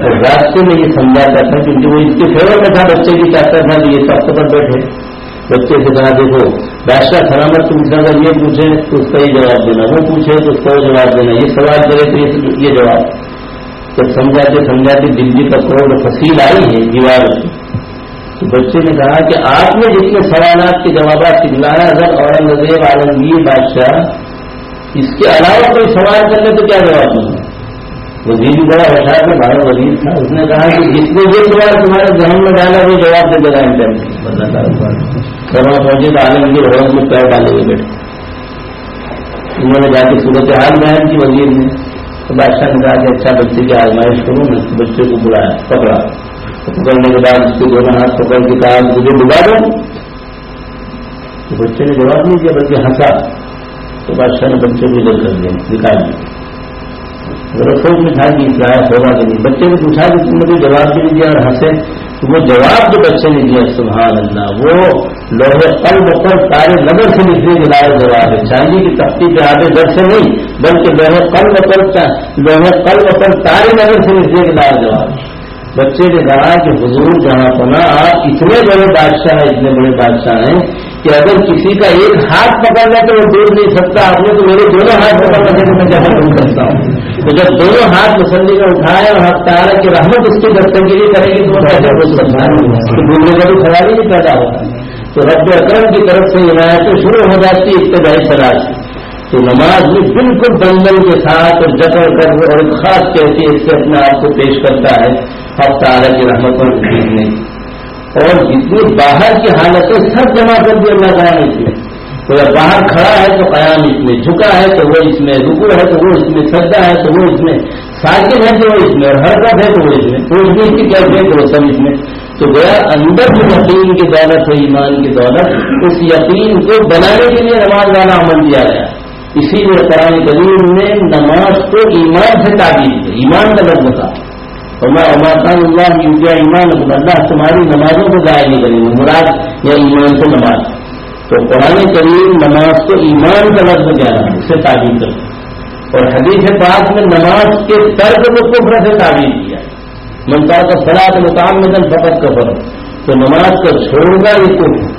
راستے میں یہ سمجھاتا تھا کیونکہ وہ اس کے فیور میں تھا، بچے کی چاہتا تھا کہ یہ سب پر بیٹھے۔ بچے سے کہا، دیکھو، بادشاہ سلامت تم سے اگر یہ پوچھے تو اس کا یہ جواب دینا، وہ پوچھے تو اس کا وہ جواب دینا، یہ سوال کرے تو یہ جواب۔ تو سمجھاتے سمجھاتے دلی کا کروڑ فصیل آئی ہے دیوار تو بچے نے کہا کہ آپ نے جتنے سوالات کے جوابات سکھلایا اگر اورنگزیب عالمگیر بادشاہ اس کے علاوہ کوئی سوال کر لے تو کیا جواب دوں وزیر بھی بڑا ہوشیار میں بھارت وزیر تھا۔ اس نے کہا کہ جس نے یہ سوال تمہارے ذہن میں ڈالا، وہ جواب دے دے گا انٹرنیٹ جب پہنچے تو عالمگیر روز میں پیر ڈالے ہوئے بیٹھے۔ انہوں نے جا کے صورت حال بیان کی وزیر نے۔ تو بادشاہ نے کہا کہ اچھا بچے کی آزمائش کروں میں بچے کو بلایا پکڑا۔ پکڑنے کے بعد اس کے دونوں ہاتھ پکڑ کے کہا مجھے ڈبا دو۔ بچے نے جواب نہیں دیا، بلکہ ہنسا۔ تو بادشاہ نے بچے کو ادھر کر دیا، نکال دیا۔ رسوئی میں تھا کہ اصلاح ہوگا کہ نہیں، بچے نے پوچھا کہ تم نے جواب بھی نہیں دیا اور ہنسے، تو وہ جواب جو بچے نے دیا، سبحان اللہ، وہ لوہے قلب پر تارے نظر سے لکھنے کے لائق جواب ہے۔ چاندی کی تختی کے آگے در سے نہیں، بلکہ لوہے قلب پر لوہے قلب پر تارے نظر سے لکھنے کے لائق جواب ہے۔ بچے نے کہا کہ حضور جہاں پنا آپ اتنے بڑے بادشاہ ہیں، اتنے بڑے بادشاہ ہیں کہ اگر کسی کا ایک ہاتھ پکڑ لے تو وہ دور نہیں سکتا آپ نے تو میرے دونوں ہاتھ پکڑ لگے میں جہاں ڈھونڈ سکتا ہوں۔ تو جب دونوں ہاتھ مسلی میں اٹھائے اور ہاتھ تارا کی رحمت اس کی دستگیری کرے گی، تو وہ کیسے ہو سکتا ہے؟ تو کا بھی ہی نہیں پیدا ہوتا تو رب اکرم کی طرف سے عنایتیں شروع ہو جاتی ہے، ابتدائی سلاش تو نماز بھی بالکل دنگل کے ساتھ اور جکڑ کر اور خاص کہتی ہے اس سے اپنے آپ کو پیش کرتا ہے اب تعالیٰ کی رحمت اور جتنی باہر کی حالتیں سب جمع کر دی، اللہ قیام اس میں تو اگر باہر کھڑا ہے تو قیام اس میں جھکا ہے، تو وہ اس میں رکو ہے، تو وہ اس میں سجا ہے، تو وہ اس میں ساکن ہے، تو وہ اس میں اور حرکت ہے، تو وہ اس میں تو اس میں اس کی کیسے تو وہ سب اس میں۔ تو گیا اندر جو یقین کی دولت ہے، ایمان کی دولت، اس یقین کو بنانے کے لیے نماز والا عمل دیا گیا۔ اسی لیے قرآن کریم نے نماز کو ایمان سے تعبیر کی ایمان کا لفظ تھا۔ اللہ یوگیا ایمان اللہ تمہاری نمازوں کو ضائع نہیں کریں گے مراد یا ایمان سے نماز۔ تو قرآن کریم نماز کو ایمان کا لفظ جانا اس سے تعبیر کرتے اور حدیث پاک میں نماز کے ترک کو کفر سے تعبیر کیا۔ منتا کا فلاح مقام میں دن فقط کا فرق تو نماز کو چھوڑنا یہ کفر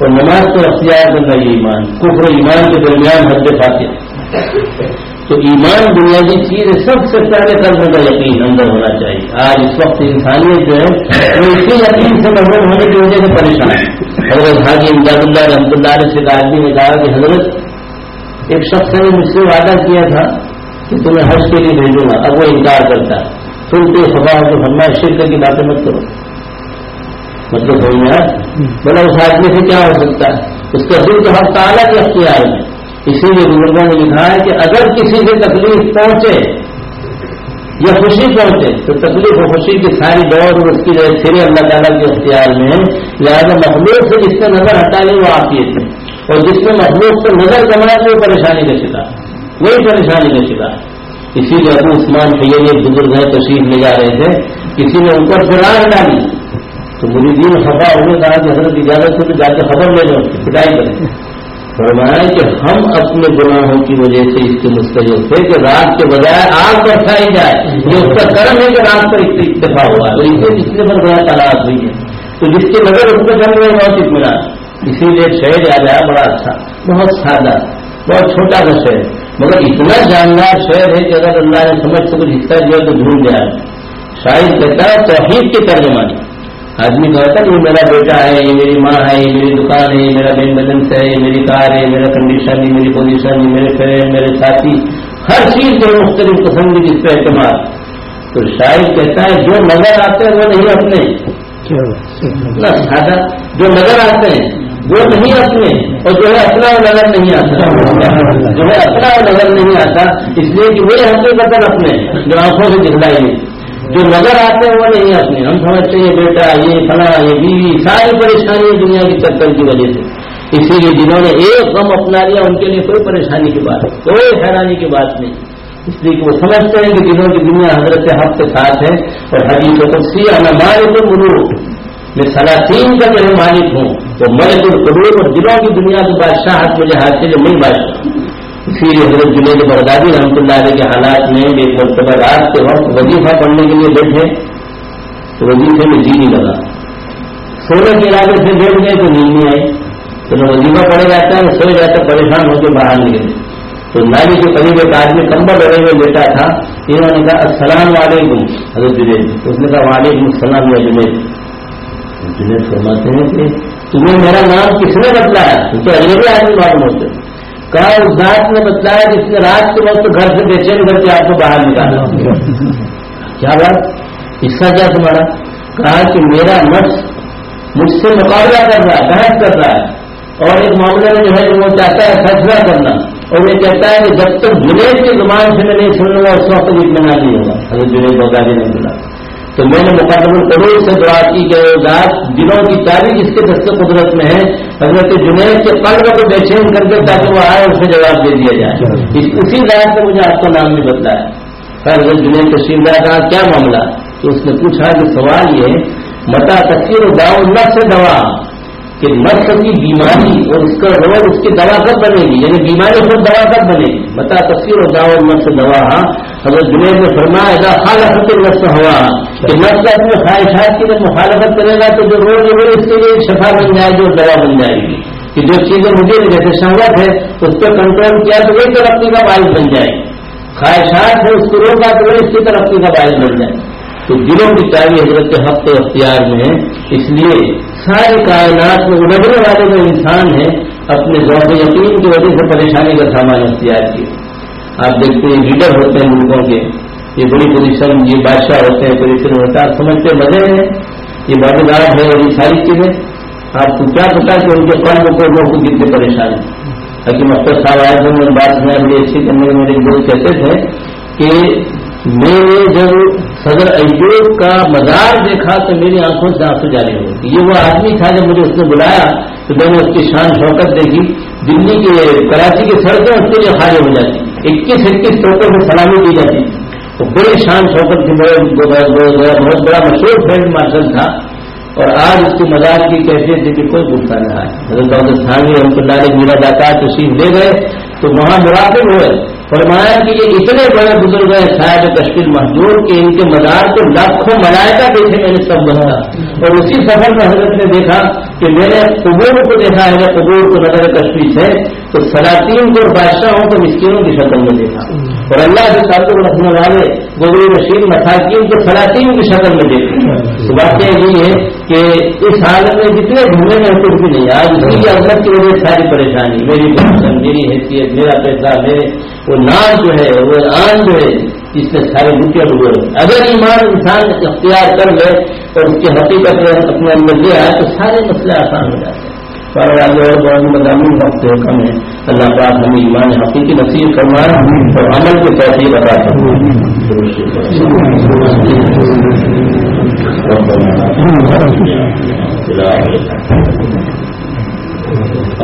اور نماز کو اختیار کرنا یہ ایمان کفر ایمان کے درمیان حد فاتح تو ایمان بنیادی چیز ہے سب سے پہلے کرنے کا یقین اندر ہونا چاہیے۔ آج اس وقت انسانیت جو ہے، وہ اسی یقین سے محروم ہونے کی وجہ سے پریشان ہے۔ حضرت حاجی امداد اللہ رحمۃ اللہ علیہ سے آدمی نے کہا کہ حضرت، ایک شخص نے مجھ سے وعدہ کیا تھا کہ تمہیں حج کے لیے بھیجوں گا، اب وہ انکار کرتا ہے۔ تم تو خبا جو ہم شرک کی باتیں مت کرو۔ مطلب ہو گیا بولا اس آدمی سے کیا ہو سکتا ہے؟ اس کا دل تو ہر تعالیٰ کے اختیار میں۔ اسی لیے بزرگوں نے لکھا ہے کہ اگر کسی سے تکلیف پہنچے یا خوشی پہنچے، تو تکلیف و خوشی کی ساری دور اور اس کی جو سرے اللہ تعالیٰ کے اختیار میں لہٰذا مخلوق سے جس سے نظر ہٹا وہ آتی ہے۔ اور جس میں مخلوق سے نظر کمائے وہ پریشانی کا شکار وہی پریشانی کا شکار اسی لیے ابو عثمان سید ایک بزرگ ہے تشریف لے جا رہے تھے۔ کسی نے اوپر سے راہ ڈالی تو مجھے دن خبر، انہوں نے کہا کہ حضرت اجازت ہو تو جا کے خبر لے لو پٹائی کریں فرمایا کہ ہم اپنے گناہوں کی وجہ سے اس کے مستقل تھے کہ رات کے بجائے آگ پر کھائی جائے، یہ اس کا کرم ہے کہ رات پر اتفاق ہوا ہے اسے پچھلے پر بڑا تعداد ہوئی ہے۔ تو جس کے نظر اس کو جنگ میں بہت اطمینان اسی لیے شہر یاد آیا، بڑا اچھا بہت سادہ، بہت چھوٹا سا شہر۔ مگر اتنا جاندار شہر ہے کہ اگر اللہ نے سمجھ سے کچھ حصہ دیا تو ڈھونڈ جائے۔ شاید کہتا ہے توحید کے ترجمانی آدمی کہتا ہے یہ میرا بیٹا ہے یہ میری ماں ہے یہ میری دکان ہے یہ میرا بین بیلنس ہے یہ میری کار ہے میرا کنڈیشن یہ میری پوزیشن یہ میرے فرینڈ میرے ساتھی. ہر چیز جو مختلف قسم کی جس پہ اعتماد۔ تو شاید کہتا ہے جو نظر آتے ہیں وہ نہیں اپنے۔ سادہ۔ جو نظر آتے ہیں وہ نہیں اپنے اور جو ہے اپنا وہ نظر نہیں آتا۔ جو ہے اپنا وہ نظر نہیں آتا اس لیے کہ وہ حقیقت اپنے جو آنکھوں سے دکھلائی نہیں جو نظر آتے ہیں وہ نہیں اپنے ہم سمجھتے ہیں، بیٹا، یہ فلاں، یہ بیوی، ساری پریشانی دنیا کی چکر کی وجہ سے۔ اسی لیے جنہوں نے ایک غم اپنا لیا، ان کے لیے کوئی پریشانی کی بات، کوئی حیرانی کی بات نہیں۔ اس لیے کہ وہ سمجھتے ہیں کہ جنہوں کی دنیا حضرت حق کے ساتھ ہے اور حجیب کو ہمارے تو ملو میں سلاطین کا جو مالک ہوں تو میں تو قبول اور دلوں کی دنیا کی بادشاہ مجھے حاصل نہیں بادشاہ اسی لیے حضرت جنید بردادی رحمۃ اللہ علیہ کے حالات میں ایک مرتبہ رات کے وقت وظیفہ پڑھنے کے لیے بیٹھے تو وظیفے میں جی نہیں لگا۔ سونے کے ارادے سے بیٹھ گئے تو نیند نہیں آئی۔ تو نہ وظیفہ پڑے جاتا ہے، سوئے جاتا پریشان ہو کے باہر نکلے تو نالی کے قریب ایک آدمی کمبل لڑے ہوئے لیتا تھا۔ انہوں نے کہا، السلام علیکم، حضرت جنید۔ اس نے کہا، وعلیکم السلام یا جنید۔ جنید فرماتے ہیں کہ تمہیں میرا نام کس نے بتلایا؟ کیونکہ اجنبی آدمی معلوم ہوتے کہا اس ذات نے بتلایا جس نے رات کے وقت گھر سے بے چین کر کے آپ کو باہر نکالا کیا بات؟ اس کا کیا تمہارا کہا کہ میرا نفس مجھ سے مقابلہ کر رہا ہے، بحث کر رہا ہے۔ اور ایک معاملے میں جو ہے وہ چاہتا ہے فیصلہ کرنا۔ اور یہ کہتا ہے کہ جب تک جنید کی زبان سے میں نہیں سن لوں گا، اس وقت اطمینان نہیں ہوگا۔ حضرت جنید بغدادی نے بولا۔ تو میں نے مقدم کروڑ سے دعا کی کہ ذات دنوں کی تاریخ اس کے دست قدرت میں ہے حضرت جنید کے قلب کو بے چین کر کے تاکہ وہ آئے اسے جواب دے دیا جائے۔ اس اسی ذات سے مجھے آپ کا نام بھی بتلایا حضرت جنید تشریف لایا کہا کیا معاملہ؟ تو اس نے پوچھا کہ سوال یہ متا تصویر داؤ اللہ سے دوا کہ نفس کی بیماری اور اس کا روز اس کی دوا کب بنے گی؟ یعنی بیماری پر دوا کب بنے گی؟ بتا تصویر اور داؤ نفس دوا ہاں۔ اگر جنید نے فرمایا خالفت نفس ہوا، کہ نفس اپنے خواہشات کی جب مخالفت کرے گا، تو جو روز ہے اس کے لیے شفا بن جائے گی اور دوا بن جائے گی۔ کہ جو چیزیں مجھے جیسے شہوت ہے، اس پہ کنٹرول کیا تو وہ ترقی کا باعث بن جائے گی۔ خواہشات ہے اس کو روکا تو وہ اس کی ترقی کا باعث بن جائے تو دلوں کی چاہیے حضرت حق اختیار میں ہے۔ اس لیے ساری کائنات میں ابھرنے والے جو انسان ہیں، اپنے ذوق یقین کی وجہ سے پریشانی کا سامان اختیار کیا آپ دیکھتے ہیں، لیڈر ہوتے ہیں ملکوں کے۔ یہ بڑی پوزیشن، یہ بادشاہ ہوتے ہیں پوزیشن ہوتا ہے آپ سمجھتے مزے ہیں۔ یہ بادی ہے اور یہ ساری چیزیں۔ آپ کو کیا پتا کہ ان کے قلب کو لوگوں کو کتنے پریشانی حکیم اختر صاحب آئے تھے میں بات سنا بڑی اچھی کرنے میں میرے دوست کہتے تھے کہ میں نے جب صدر ایوب کا مزار دیکھا تو میری آنکھوں سے آنسو جاری ہو یہ وہ آدمی تھا جب مجھے اس نے بلایا تو میں نے اس کی شان شوکت دیکھی۔ دلی کے کراچی کی سڑکیں اس کے لیے خالی ہو جاتی۔ اکیس اکیس سڑکوں سے سلامی دی جاتی۔ تو بڑی شان شوکت کی بہت بڑا مشہور فیلڈ مارشل تھا۔ اور آج اس کی مزار کی کیفیت تھی کہ کوئی پوچھتا نہ آئے۔ حضرت دعوت خانوی ہم کو ڈالے میرا داتا تشریف لے گئے۔ تو وہاں مراقب ہوئے۔ فرمایا کہ یہ اتنے بڑے بزرگ ہیں صاحب کشمیر محدود کہ ان کے مزار کو لاکھوں ملائکہ دیکھے میں نے سب بنا۔ اور اسی سفر میں حضرت نے دیکھا کہ میں نے قبور کو دیکھا ہے، قبور کو نظر کشمیر سے۔ تو سلاطین کو بادشاہوں کو مسکینوں کی شکل میں دیکھا۔ اور اللہ کے ساتھ رکھنے والے گودری رشید مساکین کو سلاطین کی شکل میں دیکھا۔ تو بات یہ ہے کہ اس حالت میں جتنے گھومنے میں کچھ بھی نہیں۔ آج اسی کی عزت کی وجہ ساری پریشانی، میری میری حیثیت، میرا پیسہ، میرے وہ نام جو ہے، وہ آن جو ہے جس میں سارے روپیہ ڈبے اگر ایمان انسان اختیار کر لے اور اس کی حقیقت اپنے اندر لے آئے تو سارے مسئلے آسان ہو جاتے ہیں۔ اور مضامین وقت کم ہے اللہ پاک ہمیں ایمان حقیقی نصیب کرنا اور عمل کے تحریر ادا کرنا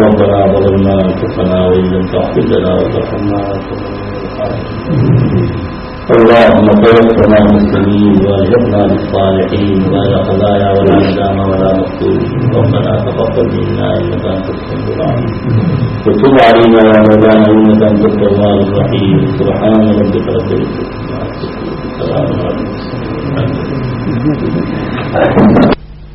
ربنا ظلمنا انفسنا وان لم تغفر لنا وترحمنا اللهم توفنا مسلمين واجبنا للصالحين ولا خزايا ولا ندامة ولا مقتول ربنا تقبل منا انك انت السميع العليم. وتب علينا يا مولانا انك انت التواب الرحيم. سبحان ربك رب العزة عما يصفون سلام على